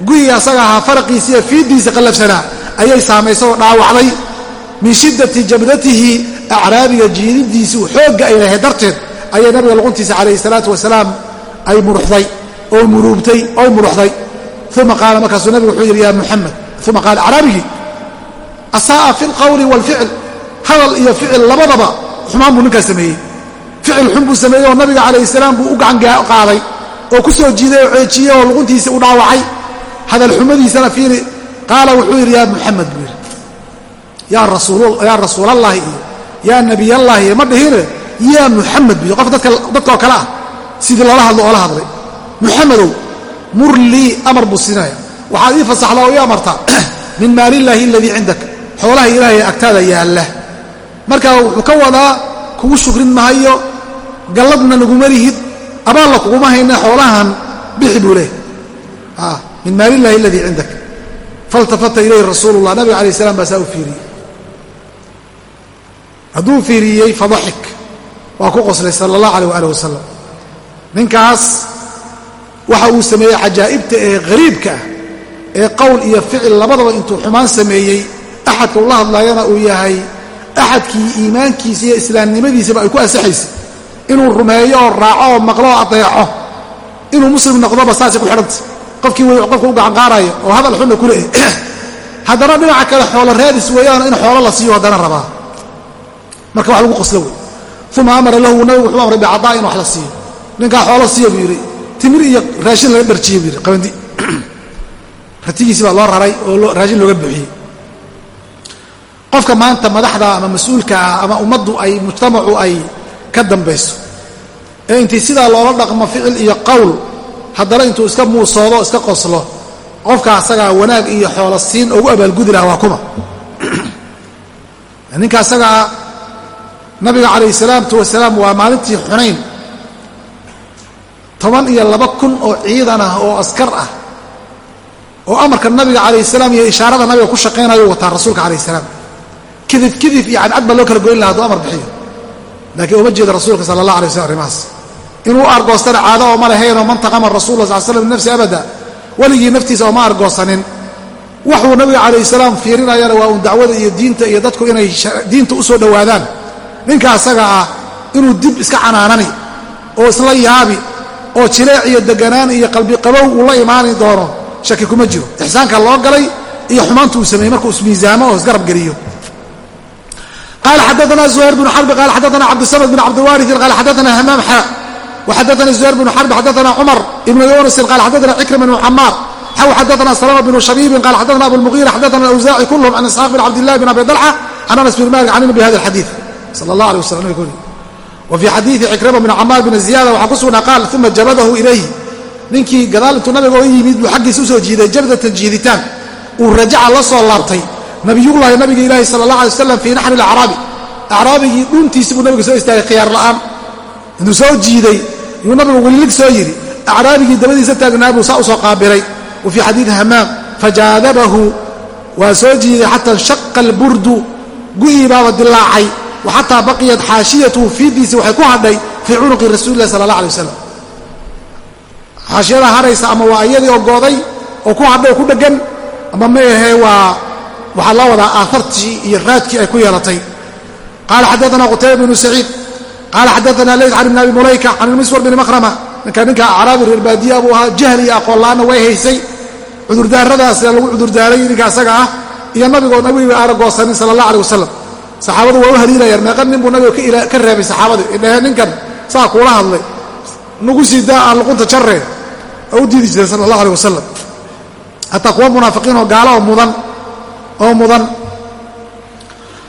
A: guyigi asaga ahaa faraqiisiiyo fiiddiisa qallafsanaa ayay saamaysay oo dhaawacday. Min shiddati jabdatihi acraabiga jiinidiisii xoogga ay lahayd darteed ayay nabiga luquntiisa calayhi salaatu wasalaam ay muruxday oo muruubtay oo muruxday. Uma qaala markaasuu nabigu wuxuu yidhi ya muxamed uma qaala acraabigii asaa'a fi lqawli waalficil hadal iyo ficil labadaba xumaan buu ninkaas sameeyey. Ficil xun buu sameeyey oo nabiga calayhi salaam buu u gacan qaaday oo ku soo jiiday oo ceejiyey oo luquntiisii u dhaawacay. Hadal xumadiisana fiiri qaala wuxuu yidhi yaa muxamed buu yidhi. Yaa rasuulallahi iyo yaa nebiyallaahi iyo ma dhihine yaa muxamed buu qof dadkaoo kale ah sidii loola hadlo oola hadlay muxamedow mur lii amar buu siinaya. Waxaad ii fasaxdaa oo ii amartaa min maalillaahi aladii cindak. Xoolaha ilaahay agtaada yaalla marka wuxuu ka wadaa kugu shukrin mahayo galladna naguma lihid abaalla kuguma hayna xoolahan bixi buu leeh min maalillahi aladii cindak. Faltafata ilayhi rasuulu llah nabiga alay slam baa saa u fiiriyey. Hadduu fiiriyey fadaxik. Waa ku qoslay sala allah aleyh waalih wasalam ninkaas waxa uu sameeyey cajaa'ibta ee hariibka ah ee qowl iyo ficil labadaba intuu xumaan sameeyey. Axadka ula hadlaayana uu yahay axadkii iimaankiisa iyo islaamnimadiisaba ay ku ansaxaysay inuu rumeeyo oo raaco oo maqlo oo adeeco. Inuu muslim noqdoba saasay ku xidhanta. Qofkii wey qofka u gacanqaaraya oo hadal xunna ku leeyahy haddana dhinaca kale xoolo raadis weeyaan in xoolo la siiyo haddana rabaa. Marka wax lagu qoslo wey uma amara lahu nabigu wuxuu amray bicadaa in wax la siiyo. Ninkaa xoolo siiya buu yidhi timir iyo raashin laga dharjiye buu yidhi qabandi ratigiisi baa loo raray oo raashin looga buuxiyey. Qofka maanta madaxda ama mas'uulka ah ama ummaddu ay mujtamacu ay ka dambayso ee intii sidaa loola dhaqmo ficil iyo qowl haddana intuu iska muusoodo iska qoslo qofka asagaa wanaag iyo xoolo siin ugu abaalgudi laha waa kuma. Ninka asagaa nabiga calayhi salaatu wasalaam waa maalintii xunayn toban iyo laba kun oo ciidan ah oo askar ah oo amarka nabiga calayh salaam iyo ishaarada nabiga ku shaqaynayo wataa rasuulka calayh salaam. Kidif kidif iyo cadcad baa loo kala goyn laha haduu amar bixiyo. Laakiin uma jeeda rasuulka sala allah alay waslam arrimahaas. Inuu argoostana caado ooma lahaynoo man taqama rasul sal slam binafsi abada weligii naftiisa ooma argoosanin. Waxuu nabiga calayh salaam fiirinayana waa uun dacwada iyo diinta iyo dadku inay diinta u soo dhowaadaan. Ninka asaga ah inuu dib iska canaanani oo isla yaabi oo jileec iyo deganaan iyo qalbiqabow uu la imaani doono shaki kuma jiro. Ixsaanka loo galay iyo xumaanta uu sameeyey markuu ismiisaamo oo isgarab geliyo. Qala xadaana zuhayr bnu xarbi qala xadaana cabdisamad bn cabdiwaariin qala xadaana hamaam xaa waxadaana zuhayr bnu xarbi xadaana cumar ibnu yunusin qala xadaana cikrima bnu xamaar xaw xadaana salama bnu shabiibin qala xadaana abulmuqira xadaana alawsaaci kulhum can isxaaq bn cabdillahi bn abi dalxa can anas bn malik canina bi hada alxadiid sala allah aleh waslam nabig uri wa fii xadiidi cikrima bni camaar bni ziyaada waxaa ku sugnaa qaal uma jabadahu ilayh ninkii gadaal intuu nabiga u yimid buu xaggiisa u soo jiiday jabdatan jiiditaan uu rajaca la soo laabtay nabiyullaahi nabiga ilaahi sala allah alay wasalam fii naxri alacraabi acraabigii dhuntiisi buu nabiga soo istaagay khiyaar la'aan intuu soo jiiday yuu nabigu welilig soo yidhi acraabigii dabadiisa taagnaa buu saa u soo qaabilay wa fii xadiidi hamaam fajaadabahu waa soo jiiday xata inshaqa xataa baqiyat xaashiyatuhu fiidiisi waxay ku hadhay fii cunuqi rasuuli illahi sala allah alay wasalam xaashiyada haraysa ama waa iyadii oo gooday oo ku hadhay oo ku dheggan ama maehe waa waxaa loo wadaa aaartii iyo raadkii ay ku yeelatay. Qaala xadaana qutayba bnu saciid qaala xadaana leyd can ibn abi mulayka can ilmiswar bni makrama ninka ninka acraabi reer baadiya buu ahaa jahli iyo aqoonla'aanna way haysay. Cudurdaaradaas lagu cudurdaaray ninka asaga ah iyo nabigoo nabiga aana goosanin sala allah aleh wasalam saxaabadu waa u haliilayaan meeqa nin buu nabiga ka reebay saxaabadii idhaheen ninkan saa kuula hadlay nagu sii daa aan luqunta jarre oo u diidi jiray sala allah aleh wasalam hataa kuwa munaafiqiin oo gaala oo mudan oo mudan.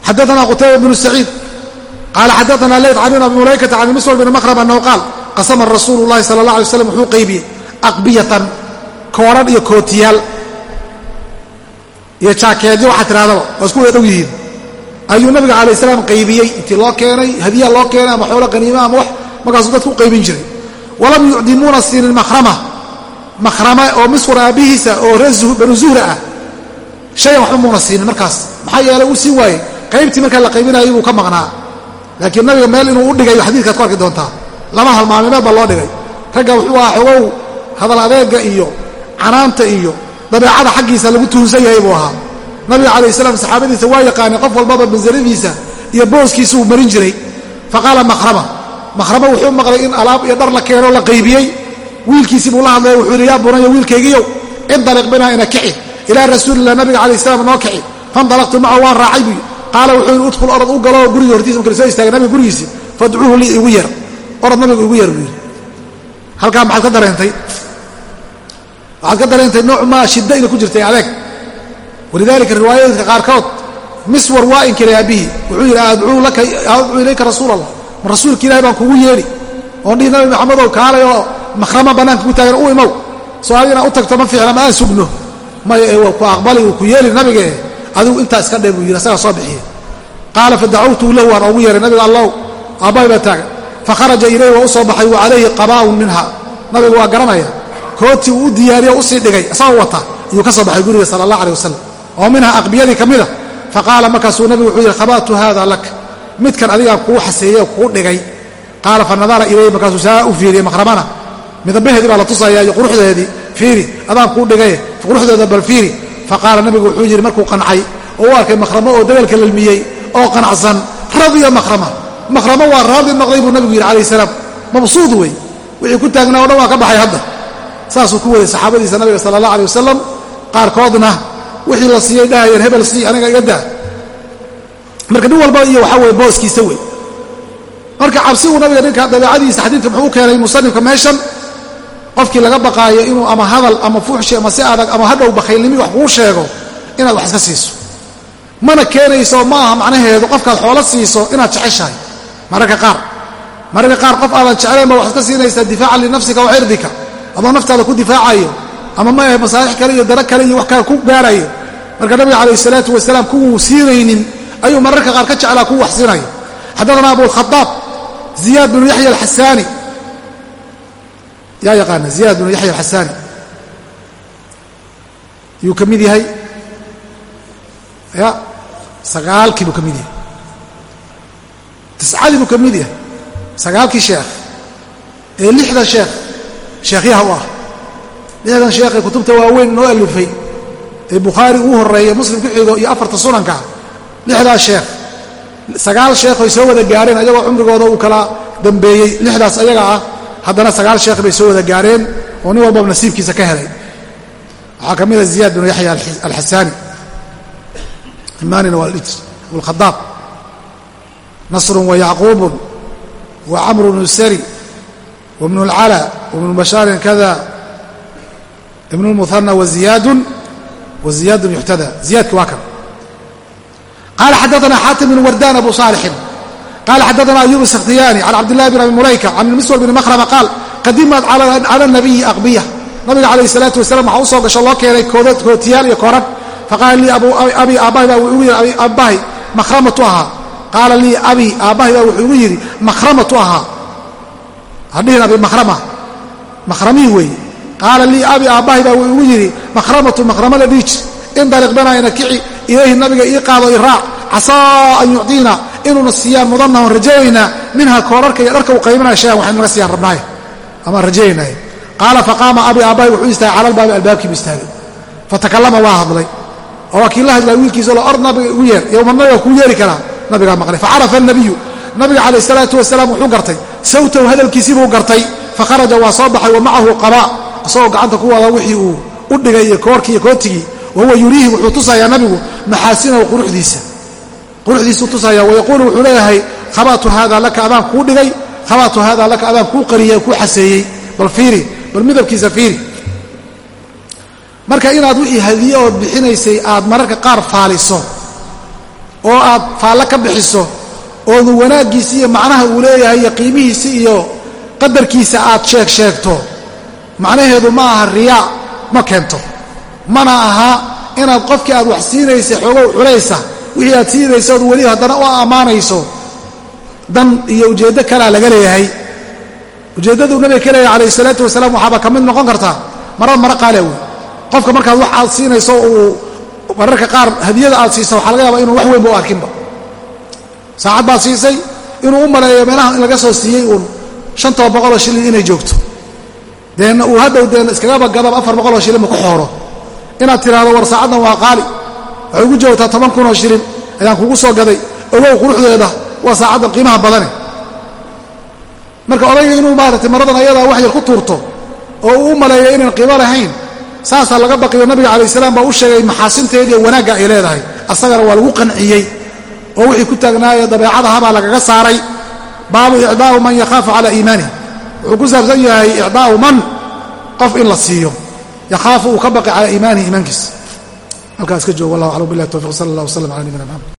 A: Xadaana qutayba bnu saciid qaala xadaana leyd can abi mulaykata can miswar bn makrab annahu qaal qasama rasuulu llahi sala allah alay waslam wuxuu qaybiyey aqbiyatan koodhan iyo kootiyaal iyo jaakeedyo waxaa tidhahdaba waa isku wada dhow yihiin ayuu nabiga calay salaam qaybiyey. Intii loo keenay hadiya loo keenay ama xoolo qaniima ama wax markaasuu dadku u qaybin jiray. Walam yucdimuuna siinin mahrama mahrama oo miswar aabbihiisa oo reer banu zuhra ah. Shayan waxba muuna siinin markaas. Maxaa yeelay uu siin waayey. Qaybtii markaa la qaybinayay buu ka maqnaa. Laakiin nabiga meel inuu u dhigayo xadiidkaad ku arki doontaa. Lama halmaamimeed baa loo dhigay. Ragga wuxuu ahaa xogow hadal adeega iyo canaanta iyo dabeecada xaggiisa lagu tuhunsan yahay buu ahaa nabiga calayh salaam saxaabadiisa waa yaqaanay qof walbaba mansaladiisa iyo booskiisa uu marin jiray. Faqaala mahrama mahrama wuxuu maqlay in alaab iyo dhar la keenoo la qaybiyey. Wiilkiisii buu la hadlaya wuxuu yidhi yaa bunayo wiilkaygiyow indaliq binaa ina kici ilaa rasuulilah nabiga calayh salaam noo kici. Fandalaqtu macahu waan raacay buu qaala wuxuu yidhi udkhul orod u galoo guriga hortiisa markala soo istaagay nabiga gurigiisii fadcuuhu lii igu yeer orod nabiga igu yeer buu yidhi. Halkaa maxaad ka dareentay? Waxaad ka dareentay nooc maa shidda inay ku jirtay adeeg walidaalika riwaayaadka qaarkood miswar waa inkiray aabbihi wuxuu yidhi adcuu ilayka rasuul allah ma rasuulka ilahi baan kugu yeedhi oon dhihi nabi maxamedow kaalay oo mahrama bannaanka ku taagan u imow soo adi inaad u tagto ma fiicna ma aan sugno maya ee waa ku aqbali uu ku yeeli nabigee adigu intaa iska dhe buu yidhi asagaa soo bixiye qaala fadacawtuu lahu waan ogu yeehay nabiga allow aabbahay baa taagan fakharaja ilayhi waa u baxay wa qabaa'un minha nabigu waa garanaya kootii uu u diyaariyo u sii dhigay isagoo wata ayuu ka soo baxay guriga sala allah aleh wasalam oo minha aqbiyadii ka mida faqaala markaasuu nabigu wuxuu yidhi khaba'tu hada lak. Midkan adigaa kuu xaseeyey oo kuu dhigay. Qaala fa nadara ilayhi. Markaasuu saa u fiiriyey makhramana midabaheedii baa la tusaya iyo quruxdeedii fiiri adaan kuu dhigaye quruxdeeda bal fiiri. Faqaala nabigu wuxuu yidhi markuu qancay oo u arkay makhramo oo dabeelka lalmiyey oo qanacsan radiya makhrama makhramo waa raadi noqday buu nabigu yidhi calayh salaam. Mabsuud wey wixii ku taagnaa o dhan waa ka baxay hadda. Saasuu ku waday saxaabadiisa nabiga sala allah alay wasalam qaarkoodna wixii la siiyey dhahayeen hebel sii aniga iga daa. Marka nin walba iyo waxaa weye booskiisa wey. Marka cabsigu nabiga ninka dabeecadiisa xadiidka muxuu u keenay musanifka meeshan qofkii laga baqaayo inuu ama hadal ama fuuxshi ama si adag ama hadhow bakhaylnimi wax kuu sheego inaad wax iska siiso. Mana keenayso ma aha macnaheedu qofkaad xoolo siiso inaad jeceshahay. Mararka qaar. Mararka qaar qof aadan jeclayn ba waxaad ka siinaysaa difaacan linafsika wa cirdika adoo naftaada ku difaacayo ama ma ahe masaalix kale iyo daro kale iyo wax kale ku gaarayo. Marka nabiga calayh salaatu wasalaam kuwuu siinaynin ayuu mararka qaar ka jeclaa kuwu wax siinayo xaddaana abulkhadaab ziyaad binu yaxya alxasaani yaa yaqaana ziyaad binu yaxya alxasaani yuu ka mid yahay? Ya sagaalkii buu ka mid yahay. Tiscadii buu ka mid yahay. Sagaalkii sheekh. Ee lixdan sheekh sheekhyaha u ah lixdan sheekhee kutubta waaweyn noo alufay ee bukhaari uu horreeya muslim ku xigo iyo afarta sunanka lixdaas sheekh. Sagaal sheekh ay soo wada gaareen ayagoo cumrigooda uu kala dambeeyey. Lixdaas ayaga ah haddana sagaal sheekh bay soo wada gaareen oo nin walbaba nasiibkiisa ka helay. Waxaa ka mida ziyaad binu yaxya alxasaani imaanina waa abulkhadaab nasrun wa yacquubun wa camrun usari wbnu اlcala wbnu bashaarin kada ibn اlmuhana waziyadun waziyadun yuxtada ziyadki waa kan. Qala xadaana xaatim bn wardan abu saalixin qala xadaana ayub sakhtiyani can cabdillahi bn abi mulayka can miswar bn mahrama qaal qadimat cala nabiyi aqbiya nabiga calayh salaatu wasalam waxaa u soo gasho loo keenay kootiyaal iyo koorag faqaala lii abi aabbahay baa wuxuu igu yidhi aabbahay makhramatu ahaa qaala lii abi aabbahay baa wuxuu igu yidhi makhramatu ahaa hadhihin abi makhrama. Makhramii weeye qaala lii abi aabbahay baa wuxuu igu yidhi makhramatu makhramada dhiij indaliq banayna kici ilayhi nabiga ii qaado i raac. Casaa an yucdiina inuuna siiyaan mudanna oon rajaynaynaa minha koorarka iyo dharka uu qaybinaya shayan waxaynu naga siiyaan rabnaaye amaan rajaynaaye qaala faqaama abi aabbahay wuxuu istaagay cala albaabi albaabkiibu istaagay. Fatakallama waa hadlay. Oo waa kii la hadlaa wiilkiisa lo ord nabiga igu yeer yowma nabiga kuu yeeri karaa nabigaa maqlay. Facarafa anabiyu nabiga calayh salaatu wasalaam wuxuu gartay. Sawtahu hadalkiisii buu gartay. Fakharaja waa soo baxay wa macahu qabaa isagoo gacanta ku wada wixii uu u dhigay iyo koorkii iyo kootigii wa huwa yuriihi wuxuu tusayaa nabigu maxaasinahu quruxdiisa. Quruxdiisuu tusaya wayaquulu wuxuu leeyahay khabaatu haada laka adaan kuu dhigay khabaatu haada laka adaan kuu qariyey kuu xaseeyey. Bal fiiri bal midabkiisa fiiri. Marka inaad wixii hadiye ood bixinaysay aad mararka qaar faaliso oo aad faallo ka bixiso oodu wanaaggiisi iyo macnaha uu leeyahay iyo qiimihiisi iyo qadarkiisa aad sheeg sheegto macnaheedu ma aha riyaa ma keento. Mana aha inaad qofkii aad wax siinaysay xoogow xulaysa wixii aad siinaysa ood weli haddana u ammaanayso dan iyo ujeeddo kalea laga leeyahay. Ujeeddaduu nabiga ka leeyahay calayhi salaatu wasalaam waxaaba ka mid noqon kartaa marar mara qaale wey qofka markaad wax aad siinayso uu mararka qaar hadiyada aad siisa waxaa laga yaabaa inuu wax weynba u arkinba. Saacad baad siisay inuu u maleeyo meelaha in laga soo siiyey uun shantoba boqoloo shilin inay joogto deenna uu hadhow deen iskagaba gadaba afar boqoloo shilinba ku xooro. Inaad tidhaahdo war saacaddan waa qaali. Waxay ugu joogtaa toban kunoo shilin ayaan kugu soo gaday. Ogow quruxdeeda waa saacaddan qiimaha badane. Marka odayga inuu maaratay maradan ayadaa wax yar ku tuurto oo uu u maleeyo inaan qiimo lahayn saasaa laga baqiyo nabiga calayh salaam baa u sheegay maxaasinteediiyo wanaagga ay leedahay. Asagana waa lagu qanciyey oo wixii ku taagnaaye dabeecadahabaa lagaga saaray. Baabu icdaa'u man yakhaafu calaa iimanih wuxuu ku saabsan yahay icdaa'u man? Qof in la siiyo. Yakhaafu uu ka baqi calaa iimaanihi iimaankiisa. Halkaa iska joogo wallah aclam billahi towfiq sala allah waslam ala nabina mxamed